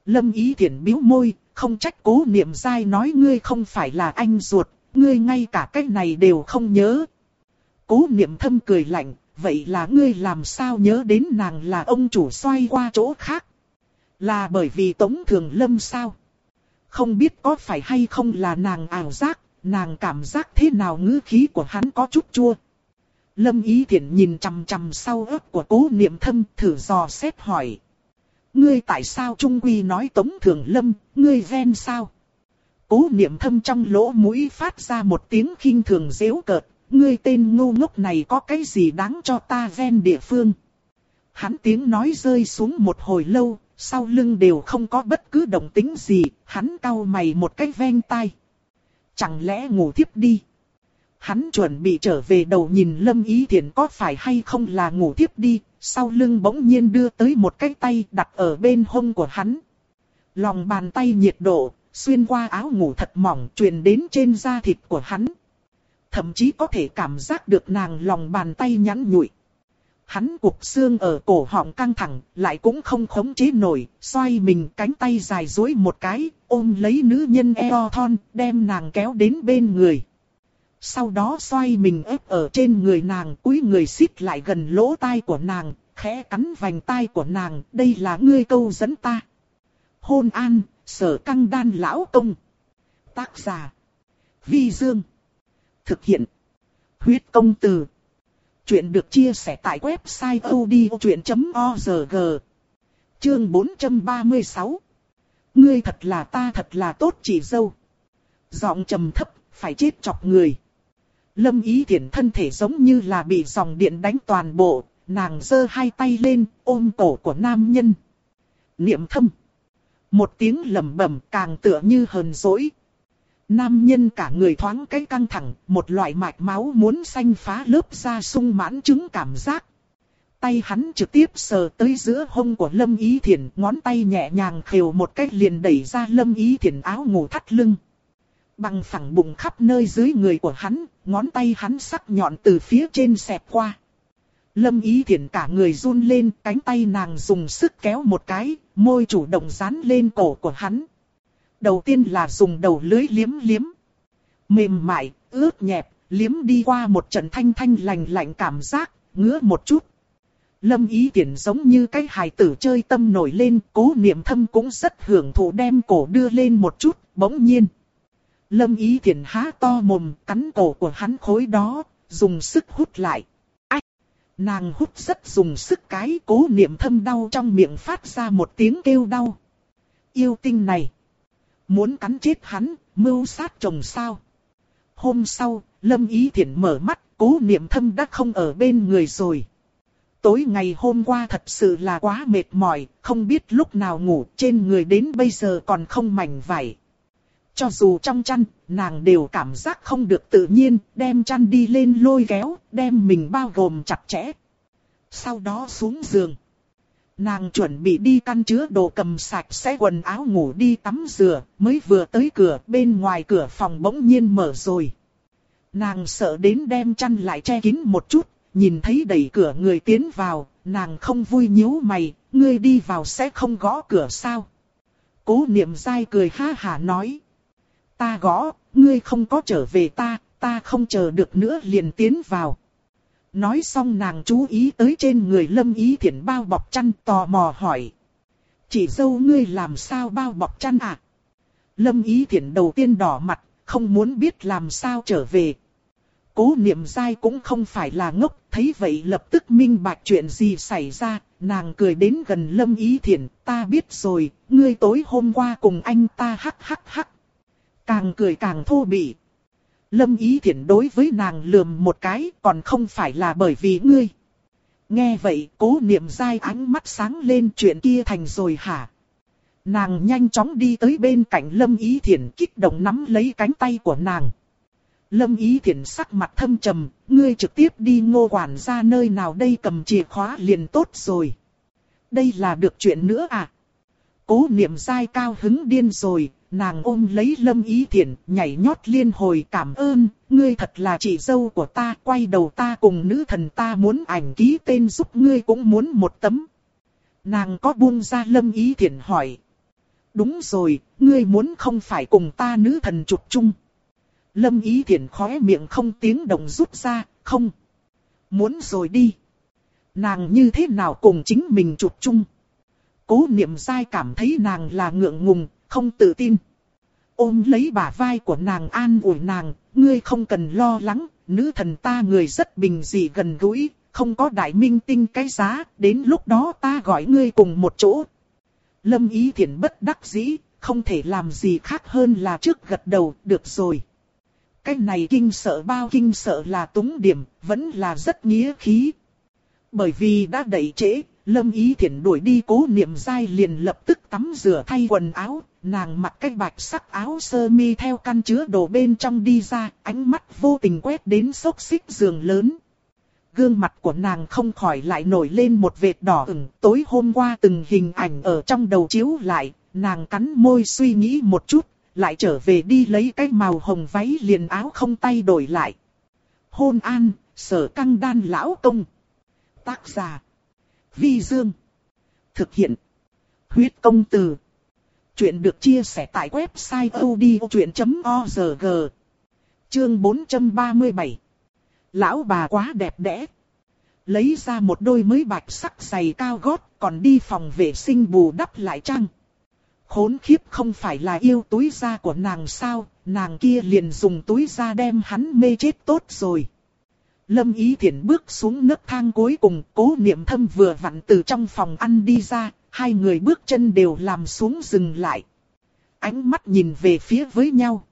Lâm ý thiện biếu môi, không trách cố niệm dai nói ngươi không phải là anh ruột, ngươi ngay cả cách này đều không nhớ. Cố niệm thâm cười lạnh, vậy là ngươi làm sao nhớ đến nàng là ông chủ xoay qua chỗ khác. Là bởi vì Tống Thường Lâm sao? Không biết có phải hay không là nàng ảo giác, nàng cảm giác thế nào ngữ khí của hắn có chút chua. Lâm Ý Thiển nhìn chằm chằm sau ớt của cố niệm thâm thử dò xét hỏi. Ngươi tại sao trung quy nói Tống Thường Lâm, ngươi ven sao? Cố niệm thâm trong lỗ mũi phát ra một tiếng khinh thường dễu cợt, ngươi tên ngu ngốc này có cái gì đáng cho ta ven địa phương. Hắn tiếng nói rơi xuống một hồi lâu, sau lưng đều không có bất cứ động tính gì, hắn cau mày một cái ven tai. Chẳng lẽ ngủ thiếp đi? Hắn chuẩn bị trở về đầu nhìn Lâm Ý Thiển có phải hay không là ngủ thiếp đi, sau lưng bỗng nhiên đưa tới một cái tay đặt ở bên hông của hắn. Lòng bàn tay nhiệt độ, xuyên qua áo ngủ thật mỏng truyền đến trên da thịt của hắn. Thậm chí có thể cảm giác được nàng lòng bàn tay nhắn nhụi. Hắn cục xương ở cổ họng căng thẳng, lại cũng không khống chế nổi, xoay mình cánh tay dài dối một cái, ôm lấy nữ nhân eo thon, đem nàng kéo đến bên người. Sau đó xoay mình ép ở trên người nàng, cúi người xít lại gần lỗ tai của nàng, khẽ cắn vành tai của nàng, đây là ngươi câu dẫn ta. Hôn an, sở căng đan lão công. Tác giả. Vi Dương. Thực hiện. Huyết công từ. Chuyện được chia sẻ tại website odchuyện.org. Chương 436. Ngươi thật là ta thật là tốt chỉ dâu. Giọng trầm thấp, phải chết chọc người. Lâm ý thiện thân thể giống như là bị dòng điện đánh toàn bộ, nàng giơ hai tay lên, ôm cổ của nam nhân. Niệm thâm. Một tiếng lầm bẩm càng tựa như hờn dỗi. Nam nhân cả người thoáng cái căng thẳng, một loại mạch máu muốn xanh phá lớp da sung mãn chứng cảm giác. Tay hắn trực tiếp sờ tới giữa hông của Lâm Ý Thiển, ngón tay nhẹ nhàng khều một cách liền đẩy ra Lâm Ý Thiển áo ngủ thắt lưng. Bằng phẳng bụng khắp nơi dưới người của hắn, ngón tay hắn sắc nhọn từ phía trên xẹp qua. Lâm ý thiện cả người run lên, cánh tay nàng dùng sức kéo một cái, môi chủ động dán lên cổ của hắn. Đầu tiên là dùng đầu lưới liếm liếm. Mềm mại, ướt nhẹp, liếm đi qua một trận thanh thanh lành lạnh cảm giác, ngứa một chút. Lâm ý tiện giống như cái hài tử chơi tâm nổi lên, cố niệm thâm cũng rất hưởng thụ đem cổ đưa lên một chút, bỗng nhiên. Lâm ý tiện há to mồm, cắn cổ của hắn khối đó, dùng sức hút lại. Nàng hút rất dùng sức cái cố niệm thâm đau trong miệng phát ra một tiếng kêu đau. Yêu tinh này! Muốn cắn chết hắn, mưu sát chồng sao? Hôm sau, Lâm Ý Thiển mở mắt, cố niệm thâm đã không ở bên người rồi. Tối ngày hôm qua thật sự là quá mệt mỏi, không biết lúc nào ngủ, trên người đến bây giờ còn không mảnh vải. Cho dù trong chăn, nàng đều cảm giác không được tự nhiên, đem chăn đi lên lôi kéo, đem mình bao gồm chặt chẽ. Sau đó xuống giường. Nàng chuẩn bị đi căn chứa đồ cầm sạch sẽ quần áo ngủ đi tắm rửa, mới vừa tới cửa, bên ngoài cửa phòng bỗng nhiên mở rồi. Nàng sợ đến đem chăn lại che kín một chút, nhìn thấy đẩy cửa người tiến vào, nàng không vui nhíu mày, ngươi đi vào sẽ không gõ cửa sao. Cố niệm dai cười ha hả nói. Ta gõ, ngươi không có trở về ta, ta không chờ được nữa liền tiến vào. Nói xong nàng chú ý tới trên người lâm ý thiện bao bọc chăn tò mò hỏi. Chị dâu ngươi làm sao bao bọc chăn à? Lâm ý thiện đầu tiên đỏ mặt, không muốn biết làm sao trở về. Cố niệm dai cũng không phải là ngốc, thấy vậy lập tức minh bạch chuyện gì xảy ra, nàng cười đến gần lâm ý thiện, ta biết rồi, ngươi tối hôm qua cùng anh ta hắc hắc hắc. Càng cười càng thô bỉ. Lâm ý thiển đối với nàng lườm một cái, còn không phải là bởi vì ngươi. Nghe vậy, cố niệm dai ánh mắt sáng lên chuyện kia thành rồi hả? Nàng nhanh chóng đi tới bên cạnh Lâm Ý Thiển kích động nắm lấy cánh tay của nàng. Lâm Ý Thiển sắc mặt thâm trầm, ngươi trực tiếp đi ngô quản ra nơi nào đây cầm chìa khóa liền tốt rồi. Đây là được chuyện nữa à? Cố niệm dai cao hứng điên rồi, nàng ôm lấy Lâm Ý Thiển, nhảy nhót liên hồi cảm ơn, ngươi thật là chị dâu của ta, quay đầu ta cùng nữ thần ta muốn ảnh ký tên giúp ngươi cũng muốn một tấm. Nàng có buông ra Lâm Ý Thiển hỏi. Đúng rồi, ngươi muốn không phải cùng ta nữ thần chụp chung. Lâm Ý Thiển khóe miệng không tiếng động rút ra, không. Muốn rồi đi. Nàng như thế nào cùng chính mình chụp chung. Cố niệm dai cảm thấy nàng là ngượng ngùng, không tự tin. Ôm lấy bả vai của nàng an ủi nàng, ngươi không cần lo lắng, nữ thần ta người rất bình dị gần gũi, không có đại minh tinh cái giá, đến lúc đó ta gọi ngươi cùng một chỗ. Lâm ý thiện bất đắc dĩ, không thể làm gì khác hơn là trước gật đầu, được rồi. Cái này kinh sợ bao kinh sợ là túng điểm, vẫn là rất nghĩa khí. Bởi vì đã đẩy trễ, Lâm Ý Thiển đuổi đi cố niệm dai liền lập tức tắm rửa thay quần áo, nàng mặc cái bạch sắc áo sơ mi theo căn chứa đồ bên trong đi ra, ánh mắt vô tình quét đến xốc xích giường lớn. Gương mặt của nàng không khỏi lại nổi lên một vệt đỏ ửng, tối hôm qua từng hình ảnh ở trong đầu chiếu lại, nàng cắn môi suy nghĩ một chút, lại trở về đi lấy cái màu hồng váy liền áo không tay đổi lại. Hôn an, sở căng đan lão công. Tác giả. Vi Dương. Thực hiện. Huyết công từ. Chuyện được chia sẻ tại website odchuyện.org. Chương 437. Lão bà quá đẹp đẽ. Lấy ra một đôi mới bạch sắc giày cao gót còn đi phòng vệ sinh bù đắp lại trang. Khốn khiếp không phải là yêu túi da của nàng sao, nàng kia liền dùng túi da đem hắn mê chết tốt rồi. Lâm Ý Thiển bước xuống nấc thang cuối cùng, cố niệm thâm vừa vặn từ trong phòng ăn đi ra, hai người bước chân đều làm xuống dừng lại. Ánh mắt nhìn về phía với nhau.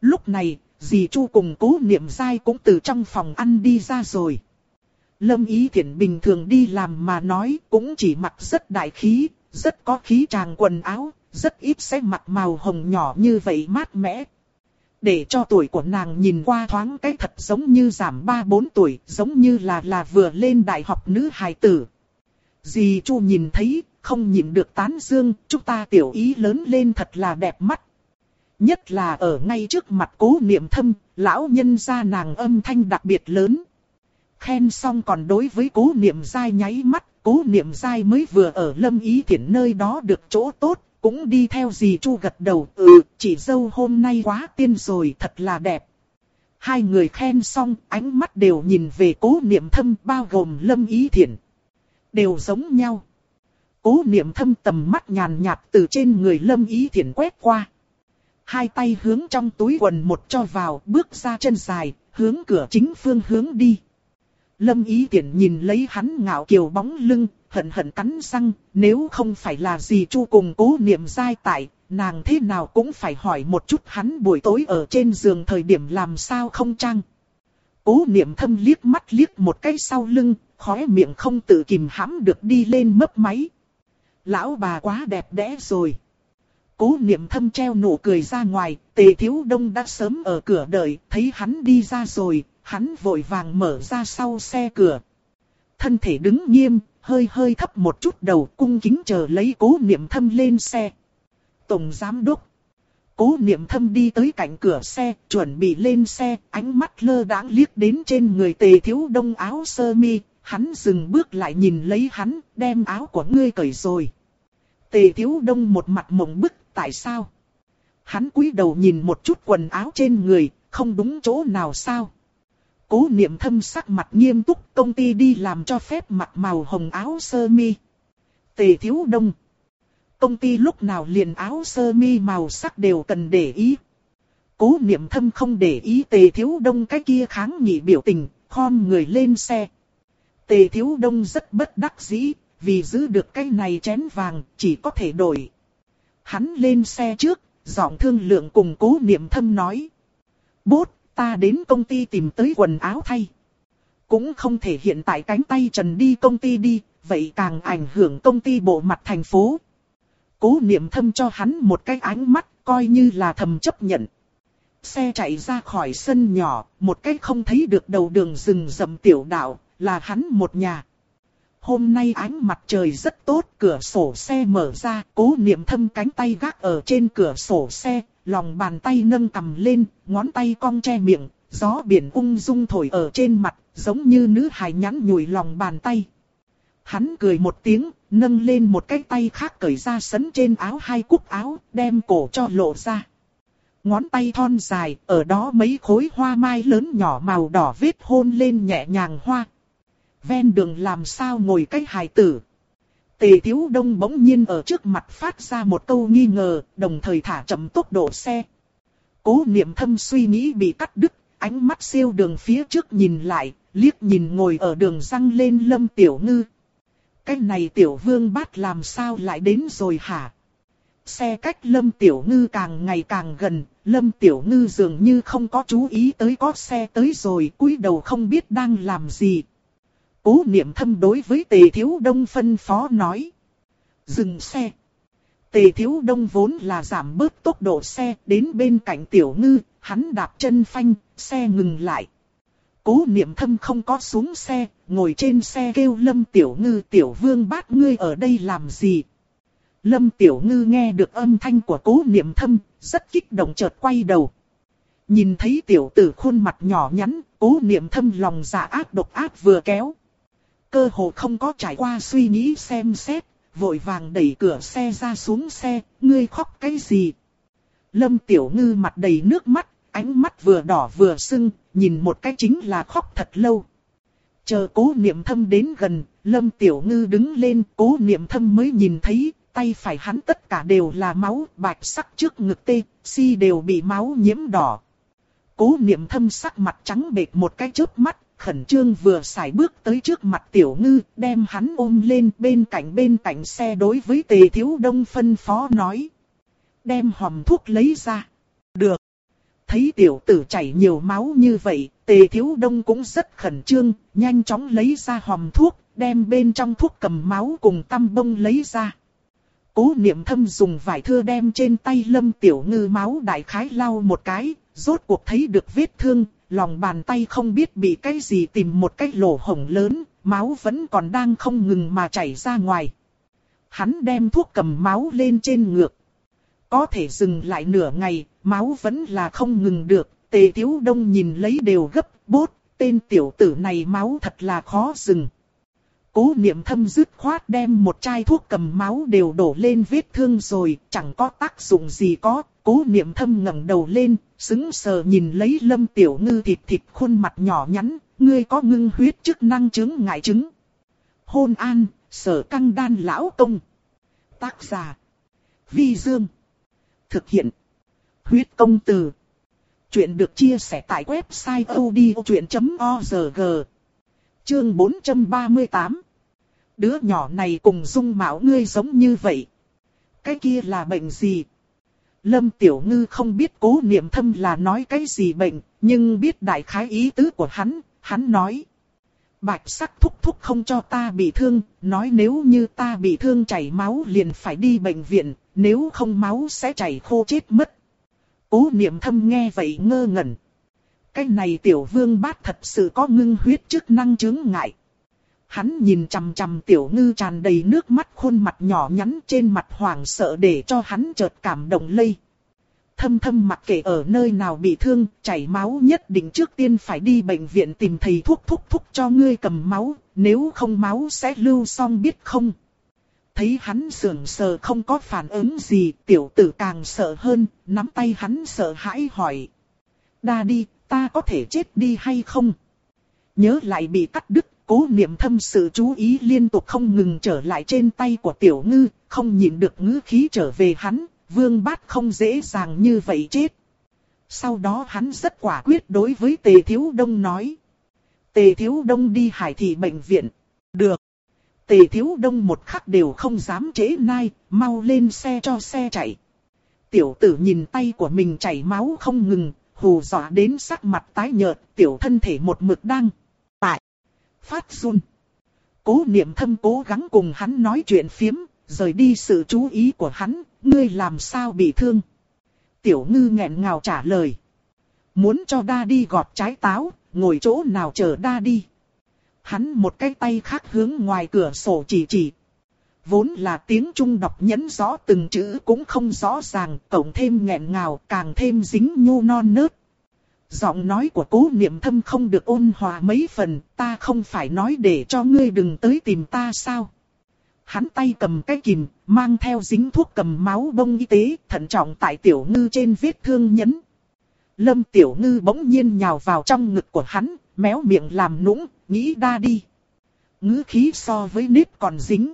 Lúc này, dì Chu cùng cố niệm dai cũng từ trong phòng ăn đi ra rồi. Lâm Ý Thiển bình thường đi làm mà nói cũng chỉ mặc rất đại khí, rất có khí tràng quần áo, rất ít sẽ mặc màu hồng nhỏ như vậy mát mẻ. Để cho tuổi của nàng nhìn qua thoáng cái thật giống như giảm 3-4 tuổi, giống như là là vừa lên đại học nữ hài tử. Dì Chu nhìn thấy, không nhìn được tán dương, chúng ta tiểu ý lớn lên thật là đẹp mắt. Nhất là ở ngay trước mặt cố niệm thâm, lão nhân gia nàng âm thanh đặc biệt lớn. Khen xong còn đối với cố niệm dai nháy mắt, cố niệm dai mới vừa ở lâm ý thiện nơi đó được chỗ tốt, cũng đi theo dì Chu gật đầu, ừ, chị dâu hôm nay quá tiên rồi, thật là đẹp. Hai người khen xong, ánh mắt đều nhìn về cố niệm thâm bao gồm lâm ý thiện. Đều giống nhau. Cố niệm thâm tầm mắt nhàn nhạt từ trên người lâm ý thiện quét qua. Hai tay hướng trong túi quần một cho vào, bước ra chân dài, hướng cửa chính phương hướng đi. Lâm ý Tiễn nhìn lấy hắn ngạo kiều bóng lưng, hận hận cắn răng, nếu không phải là gì chu cùng cố niệm dai tại, nàng thế nào cũng phải hỏi một chút hắn buổi tối ở trên giường thời điểm làm sao không chăng. Cố niệm thâm liếc mắt liếc một cái sau lưng, khóe miệng không tự kìm hãm được đi lên mấp máy. Lão bà quá đẹp đẽ rồi. Cố niệm thâm treo nụ cười ra ngoài, tề thiếu đông đã sớm ở cửa đợi, thấy hắn đi ra rồi, hắn vội vàng mở ra sau xe cửa. Thân thể đứng nghiêm, hơi hơi thấp một chút đầu cung kính chờ lấy cố niệm thâm lên xe. Tổng giám đốc. Cố niệm thâm đi tới cạnh cửa xe, chuẩn bị lên xe, ánh mắt lơ đãng liếc đến trên người tề thiếu đông áo sơ mi, hắn dừng bước lại nhìn lấy hắn, đem áo của ngươi cởi rồi. Tề thiếu đông một mặt mộng bức, tại sao? Hắn cúi đầu nhìn một chút quần áo trên người, không đúng chỗ nào sao? Cố niệm thâm sắc mặt nghiêm túc, công ty đi làm cho phép mặc màu hồng áo sơ mi. Tề thiếu đông. Công ty lúc nào liền áo sơ mi màu sắc đều cần để ý. Cố niệm thâm không để ý tề thiếu đông cái kia kháng nghị biểu tình, khom người lên xe. Tề thiếu đông rất bất đắc dĩ, vì giữ được cái này chén vàng, chỉ có thể đổi. Hắn lên xe trước, giọng thương lượng cùng cố niệm thâm nói. Bốt, ta đến công ty tìm tới quần áo thay. Cũng không thể hiện tại cánh tay trần đi công ty đi, vậy càng ảnh hưởng công ty bộ mặt thành phố. Cố niệm thâm cho hắn một cái ánh mắt, coi như là thầm chấp nhận. Xe chạy ra khỏi sân nhỏ, một cái không thấy được đầu đường rừng rậm tiểu đạo, là hắn một nhà. Hôm nay ánh mặt trời rất tốt, cửa sổ xe mở ra, cố niệm thâm cánh tay gác ở trên cửa sổ xe, lòng bàn tay nâng cầm lên, ngón tay cong che miệng, gió biển ung dung thổi ở trên mặt, giống như nữ hài nhắn nhủi lòng bàn tay. Hắn cười một tiếng, nâng lên một cái tay khác cởi ra sấn trên áo hai cúc áo, đem cổ cho lộ ra. Ngón tay thon dài, ở đó mấy khối hoa mai lớn nhỏ màu đỏ vết hôn lên nhẹ nhàng hoa. Ven đường làm sao ngồi cái hài tử. Tề Thiếu Đông bỗng nhiên ở trước mặt phát ra một câu nghi ngờ, đồng thời thả chậm tốc độ xe. Cố niệm thâm suy nghĩ bị cắt đứt, ánh mắt siêu đường phía trước nhìn lại, liếc nhìn ngồi ở đường răng lên lâm tiểu ngư. Cái này tiểu vương bát làm sao lại đến rồi hả? Xe cách lâm tiểu ngư càng ngày càng gần, lâm tiểu ngư dường như không có chú ý tới có xe tới rồi, cúi đầu không biết đang làm gì. Cố niệm thâm đối với tề thiếu đông phân phó nói. Dừng xe. Tề thiếu đông vốn là giảm bớt tốc độ xe đến bên cạnh tiểu ngư, hắn đạp chân phanh, xe ngừng lại. Cố niệm thâm không có xuống xe, ngồi trên xe kêu lâm tiểu ngư tiểu vương bát ngươi ở đây làm gì. Lâm tiểu ngư nghe được âm thanh của cố niệm thâm, rất kích động chợt quay đầu. Nhìn thấy tiểu tử khuôn mặt nhỏ nhắn, cố niệm thâm lòng dạ ác độc ác vừa kéo cơ hồ không có trải qua suy nghĩ xem xét, vội vàng đẩy cửa xe ra xuống xe, ngươi khóc cái gì? Lâm Tiểu Ngư mặt đầy nước mắt, ánh mắt vừa đỏ vừa sưng, nhìn một cái chính là khóc thật lâu. Chờ cố niệm thâm đến gần, Lâm Tiểu Ngư đứng lên, cố niệm thâm mới nhìn thấy, tay phải hắn tất cả đều là máu, bạch sắc trước ngực tê, si đều bị máu nhiễm đỏ. Cố niệm thâm sắc mặt trắng bệch một cái chớp mắt, khẩn trương vừa xài bước tới trước mặt tiểu ngư, đem hắn ôm lên bên cạnh bên cạnh xe đối với tề thiếu đông phân phó nói. Đem hòm thuốc lấy ra. Được. Thấy tiểu tử chảy nhiều máu như vậy, tề thiếu đông cũng rất khẩn trương, nhanh chóng lấy ra hòm thuốc, đem bên trong thuốc cầm máu cùng tăm bông lấy ra. Cố niệm thâm dùng vải thưa đem trên tay lâm tiểu ngư máu đại khái lau một cái, rốt cuộc thấy được vết thương, lòng bàn tay không biết bị cái gì tìm một cái lỗ hổng lớn, máu vẫn còn đang không ngừng mà chảy ra ngoài. Hắn đem thuốc cầm máu lên trên ngược. có thể dừng lại nửa ngày, máu vẫn là không ngừng được, tề thiếu đông nhìn lấy đều gấp, bốt, tên tiểu tử này máu thật là khó dừng. Cố niệm thâm dứt khoát đem một chai thuốc cầm máu đều đổ lên vết thương rồi, chẳng có tác dụng gì có. Cố niệm thâm ngẩng đầu lên, sững sờ nhìn lấy lâm tiểu ngư thịt thịt khuôn mặt nhỏ nhắn, ngươi có ngưng huyết chức năng chứng ngại chứng. Hôn an, sở căng đan lão công. Tác giả. Vi Dương. Thực hiện. Huyết công từ. Chuyện được chia sẻ tại website odchuyện.org. Chương 438 Đứa nhỏ này cùng dung mạo ngươi giống như vậy. Cái kia là bệnh gì? Lâm Tiểu Ngư không biết cố niệm thâm là nói cái gì bệnh, nhưng biết đại khái ý tứ của hắn, hắn nói. Bạch sắc thúc thúc không cho ta bị thương, nói nếu như ta bị thương chảy máu liền phải đi bệnh viện, nếu không máu sẽ chảy khô chết mất. Cố niệm thâm nghe vậy ngơ ngẩn. Cái này tiểu vương bát thật sự có ngưng huyết chức năng chứng ngại. Hắn nhìn chằm chằm tiểu ngư tràn đầy nước mắt khuôn mặt nhỏ nhắn trên mặt hoảng sợ để cho hắn chợt cảm động lây. Thâm thâm mặc kệ ở nơi nào bị thương, chảy máu nhất định trước tiên phải đi bệnh viện tìm thầy thuốc thúc thúc cho ngươi cầm máu, nếu không máu sẽ lưu xong biết không. Thấy hắn sưởng sờ không có phản ứng gì, tiểu tử càng sợ hơn, nắm tay hắn sợ hãi hỏi. Đa đi, ta có thể chết đi hay không? Nhớ lại bị cắt đứt, cố niệm thâm sự chú ý liên tục không ngừng trở lại trên tay của tiểu ngư, không nhịn được ngữ khí trở về hắn, vương bát không dễ dàng như vậy chết. Sau đó hắn rất quả quyết đối với tề thiếu đông nói. Tề thiếu đông đi hải thị bệnh viện. Được. Tề thiếu đông một khắc đều không dám chế nai, mau lên xe cho xe chạy. Tiểu tử nhìn tay của mình chảy máu không ngừng, hù dọa đến sắc mặt tái nhợt, tiểu thân thể một mực đang phát run. Cố niệm thâm cố gắng cùng hắn nói chuyện phiếm, rời đi sự chú ý của hắn, ngươi làm sao bị thương. Tiểu ngư nghẹn ngào trả lời. Muốn cho đa đi gọt trái táo, ngồi chỗ nào chờ đa đi. Hắn một cái tay khác hướng ngoài cửa sổ chỉ chỉ. Vốn là tiếng Trung đọc nhấn rõ từng chữ cũng không rõ ràng, cộng thêm nghẹn ngào, càng thêm dính nhu non nớt. Giọng nói của cố niệm thâm không được ôn hòa mấy phần, ta không phải nói để cho ngươi đừng tới tìm ta sao. Hắn tay cầm cái kìm, mang theo dính thuốc cầm máu bông y tế, thận trọng tại tiểu ngư trên vết thương nhấn. Lâm tiểu ngư bỗng nhiên nhào vào trong ngực của hắn, méo miệng làm nũng, nghĩ đa đi. Ngữ khí so với nếp còn dính.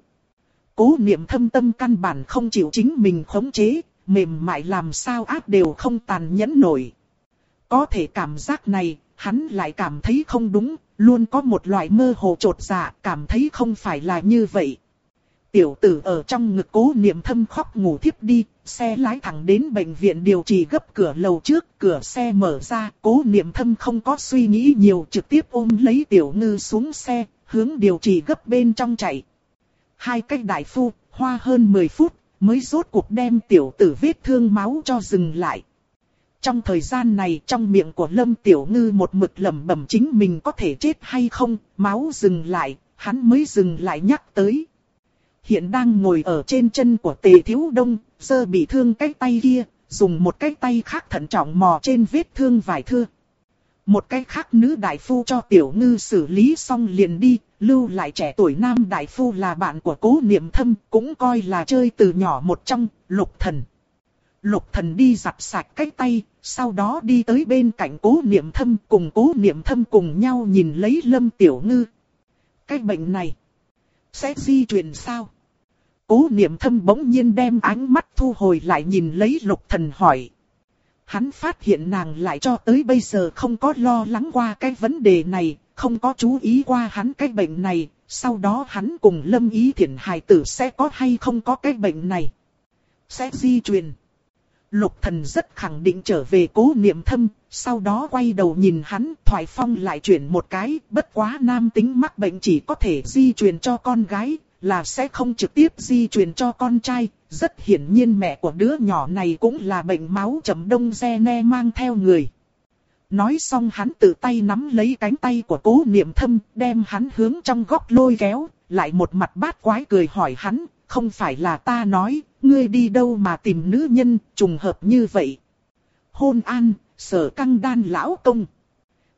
Cố niệm thâm tâm căn bản không chịu chính mình khống chế, mềm mại làm sao ác đều không tàn nhẫn nổi. Có thể cảm giác này, hắn lại cảm thấy không đúng, luôn có một loại mơ hồ trột dạ, cảm thấy không phải là như vậy. Tiểu tử ở trong ngực cố niệm thâm khóc ngủ thiếp đi, xe lái thẳng đến bệnh viện điều trị gấp cửa lầu trước, cửa xe mở ra, cố niệm thâm không có suy nghĩ nhiều trực tiếp ôm lấy tiểu ngư xuống xe, hướng điều trị gấp bên trong chạy. Hai cách đại phu, hoa hơn 10 phút, mới rốt cuộc đem tiểu tử vết thương máu cho dừng lại. Trong thời gian này trong miệng của Lâm Tiểu Ngư một mực lẩm bẩm chính mình có thể chết hay không, máu dừng lại, hắn mới dừng lại nhắc tới. Hiện đang ngồi ở trên chân của Tề Thiếu Đông, sơ bị thương cái tay kia, dùng một cái tay khác thận trọng mò trên vết thương vài thưa. Một cái khác nữ đại phu cho Tiểu Ngư xử lý xong liền đi, lưu lại trẻ tuổi nam đại phu là bạn của cố niệm thâm, cũng coi là chơi từ nhỏ một trong, lục thần. Lục thần đi giặt sạch cái tay, sau đó đi tới bên cạnh cố niệm thâm cùng cố niệm thâm cùng nhau nhìn lấy lâm tiểu ngư. Cái bệnh này, sẽ di truyền sao? Cố niệm thâm bỗng nhiên đem ánh mắt thu hồi lại nhìn lấy lục thần hỏi. Hắn phát hiện nàng lại cho tới bây giờ không có lo lắng qua cái vấn đề này, không có chú ý qua hắn cái bệnh này, sau đó hắn cùng lâm ý thiện hài tử sẽ có hay không có cái bệnh này. Sẽ di truyền. Lục thần rất khẳng định trở về cố niệm thâm, sau đó quay đầu nhìn hắn, thoại phong lại chuyển một cái, bất quá nam tính mắc bệnh chỉ có thể di truyền cho con gái, là sẽ không trực tiếp di truyền cho con trai. Rất hiển nhiên mẹ của đứa nhỏ này cũng là bệnh máu chậm đông xe ne mang theo người. Nói xong hắn tự tay nắm lấy cánh tay của cố niệm thâm, đem hắn hướng trong góc lôi kéo, lại một mặt bát quái cười hỏi hắn, không phải là ta nói, ngươi đi đâu mà tìm nữ nhân, trùng hợp như vậy. Hôn an, sở căng đan lão công.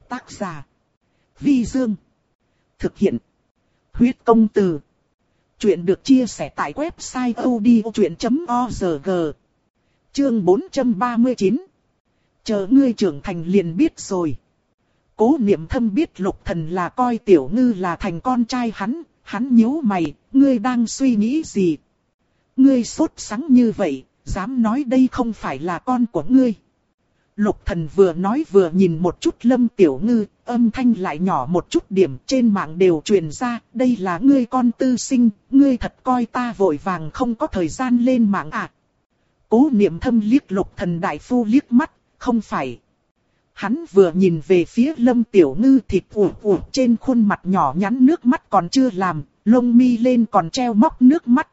Tác giả. Vi Dương. Thực hiện. Huyết công từ. Chuyện được chia sẻ tại website odchuyện.org. Chương 439. Chờ ngươi trưởng thành liền biết rồi. Cố niệm thâm biết lục thần là coi tiểu ngư là thành con trai hắn, hắn nhíu mày, ngươi đang suy nghĩ gì? Ngươi sốt sắng như vậy, dám nói đây không phải là con của ngươi. Lục thần vừa nói vừa nhìn một chút lâm tiểu ngư, âm thanh lại nhỏ một chút điểm trên mạng đều truyền ra, đây là ngươi con tư sinh, ngươi thật coi ta vội vàng không có thời gian lên mạng à. Cố niệm thâm liếc lục thần đại phu liếc mắt, không phải. Hắn vừa nhìn về phía lâm tiểu ngư thịt ủ ủ trên khuôn mặt nhỏ nhắn nước mắt còn chưa làm, lông mi lên còn treo móc nước mắt.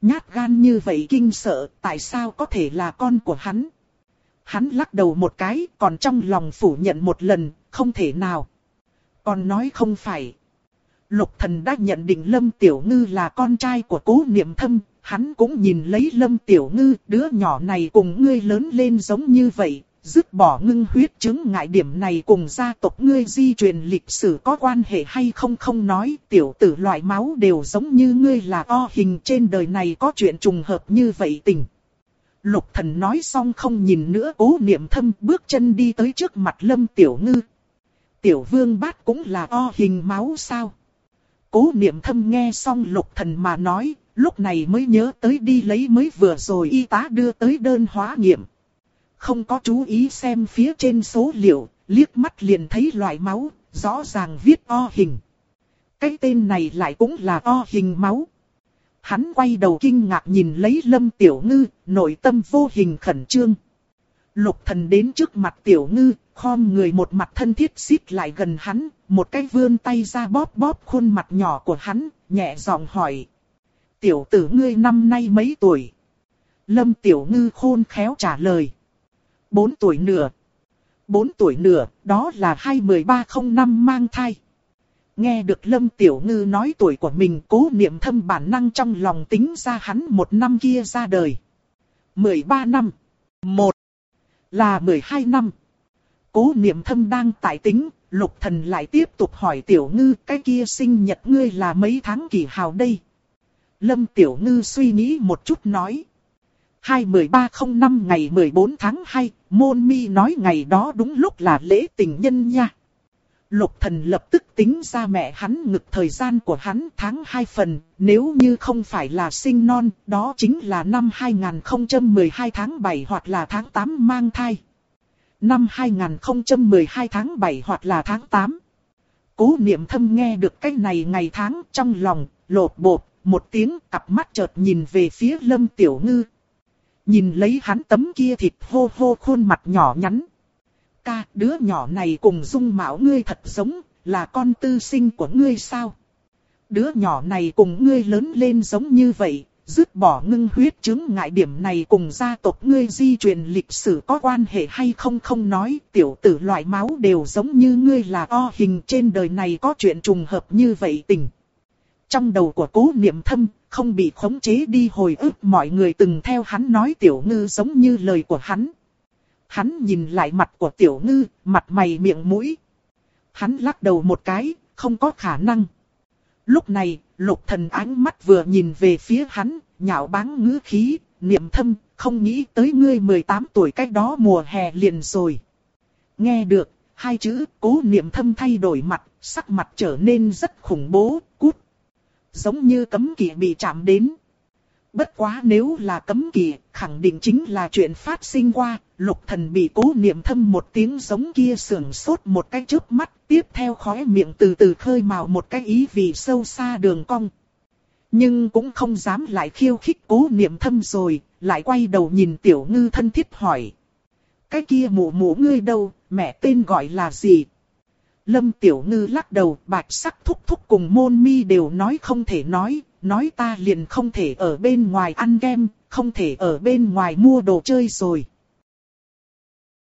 Nhát gan như vậy kinh sợ, tại sao có thể là con của hắn? Hắn lắc đầu một cái, còn trong lòng phủ nhận một lần, không thể nào. Còn nói không phải. Lục thần đã nhận định Lâm Tiểu Ngư là con trai của cố niệm thâm, hắn cũng nhìn lấy Lâm Tiểu Ngư, đứa nhỏ này cùng ngươi lớn lên giống như vậy, dứt bỏ ngưng huyết chứng ngại điểm này cùng gia tộc ngươi di truyền lịch sử có quan hệ hay không không nói, tiểu tử loại máu đều giống như ngươi là o hình trên đời này có chuyện trùng hợp như vậy tình. Lục thần nói xong không nhìn nữa cố niệm thâm bước chân đi tới trước mặt lâm tiểu ngư. Tiểu vương bát cũng là o hình máu sao? Cố niệm thâm nghe xong lục thần mà nói, lúc này mới nhớ tới đi lấy mới vừa rồi y tá đưa tới đơn hóa nghiệm. Không có chú ý xem phía trên số liệu, liếc mắt liền thấy loại máu, rõ ràng viết O hình. Cái tên này lại cũng là O hình máu. Hắn quay đầu kinh ngạc nhìn lấy Lâm Tiểu Ngư, nội tâm vô hình khẩn trương. Lục thần đến trước mặt Tiểu Ngư, khom người một mặt thân thiết xít lại gần hắn, một cái vươn tay ra bóp bóp khuôn mặt nhỏ của hắn, nhẹ giọng hỏi. Tiểu tử ngươi năm nay mấy tuổi? Lâm Tiểu Ngư khôn khéo trả lời. Bốn tuổi nửa. Bốn tuổi nửa, đó là hai mười ba không năm mang thai. Nghe được Lâm Tiểu Ngư nói tuổi của mình cố niệm thâm bản năng trong lòng tính ra hắn một năm kia ra đời. 13 năm. Một. Là 12 năm. Cố niệm thâm đang tại tính, lục thần lại tiếp tục hỏi Tiểu Ngư cái kia sinh nhật ngươi là mấy tháng kỳ hào đây. Lâm Tiểu Ngư suy nghĩ một chút nói. 21305 ngày 14 tháng 2, môn mi nói ngày đó đúng lúc là lễ tình nhân nha. Lục thần lập tức tính ra mẹ hắn ngực thời gian của hắn tháng 2 phần, nếu như không phải là sinh non, đó chính là năm 2012 tháng 7 hoặc là tháng 8 mang thai. Năm 2012 tháng 7 hoặc là tháng 8. Cố niệm thâm nghe được cái này ngày tháng trong lòng, lột bột, một tiếng cặp mắt chợt nhìn về phía lâm tiểu ngư. Nhìn lấy hắn tấm kia thịt hô hô khuôn mặt nhỏ nhắn ca, đứa nhỏ này cùng dung mạo ngươi thật giống, là con tư sinh của ngươi sao? Đứa nhỏ này cùng ngươi lớn lên giống như vậy, dứt bỏ ngưng huyết chứng ngại điểm này cùng gia tộc ngươi di truyền lịch sử có quan hệ hay không không nói, tiểu tử loại máu đều giống như ngươi là o hình trên đời này có chuyện trùng hợp như vậy tình. Trong đầu của cố niệm thâm, không bị khống chế đi hồi ức mọi người từng theo hắn nói tiểu ngư giống như lời của hắn. Hắn nhìn lại mặt của tiểu ngư, mặt mày miệng mũi. Hắn lắc đầu một cái, không có khả năng. Lúc này, lục thần ánh mắt vừa nhìn về phía hắn, nhạo báng ngữ khí, niệm thâm, không nghĩ tới ngươi 18 tuổi cách đó mùa hè liền rồi. Nghe được, hai chữ cố niệm thâm thay đổi mặt, sắc mặt trở nên rất khủng bố, cút. Giống như cấm kỵ bị chạm đến. Bất quá nếu là cấm kỵ, khẳng định chính là chuyện phát sinh qua, lục thần bị cố niệm thâm một tiếng giống kia sưởng sốt một cái trước mắt, tiếp theo khóe miệng từ từ khơi mào một cái ý vì sâu xa đường cong. Nhưng cũng không dám lại khiêu khích cố niệm thâm rồi, lại quay đầu nhìn tiểu ngư thân thiết hỏi. Cái kia mụ mụ ngươi đâu, mẹ tên gọi là gì? Lâm tiểu ngư lắc đầu, bạch sắc thúc thúc cùng môn mi đều nói không thể nói, nói ta liền không thể ở bên ngoài ăn kem, không thể ở bên ngoài mua đồ chơi rồi.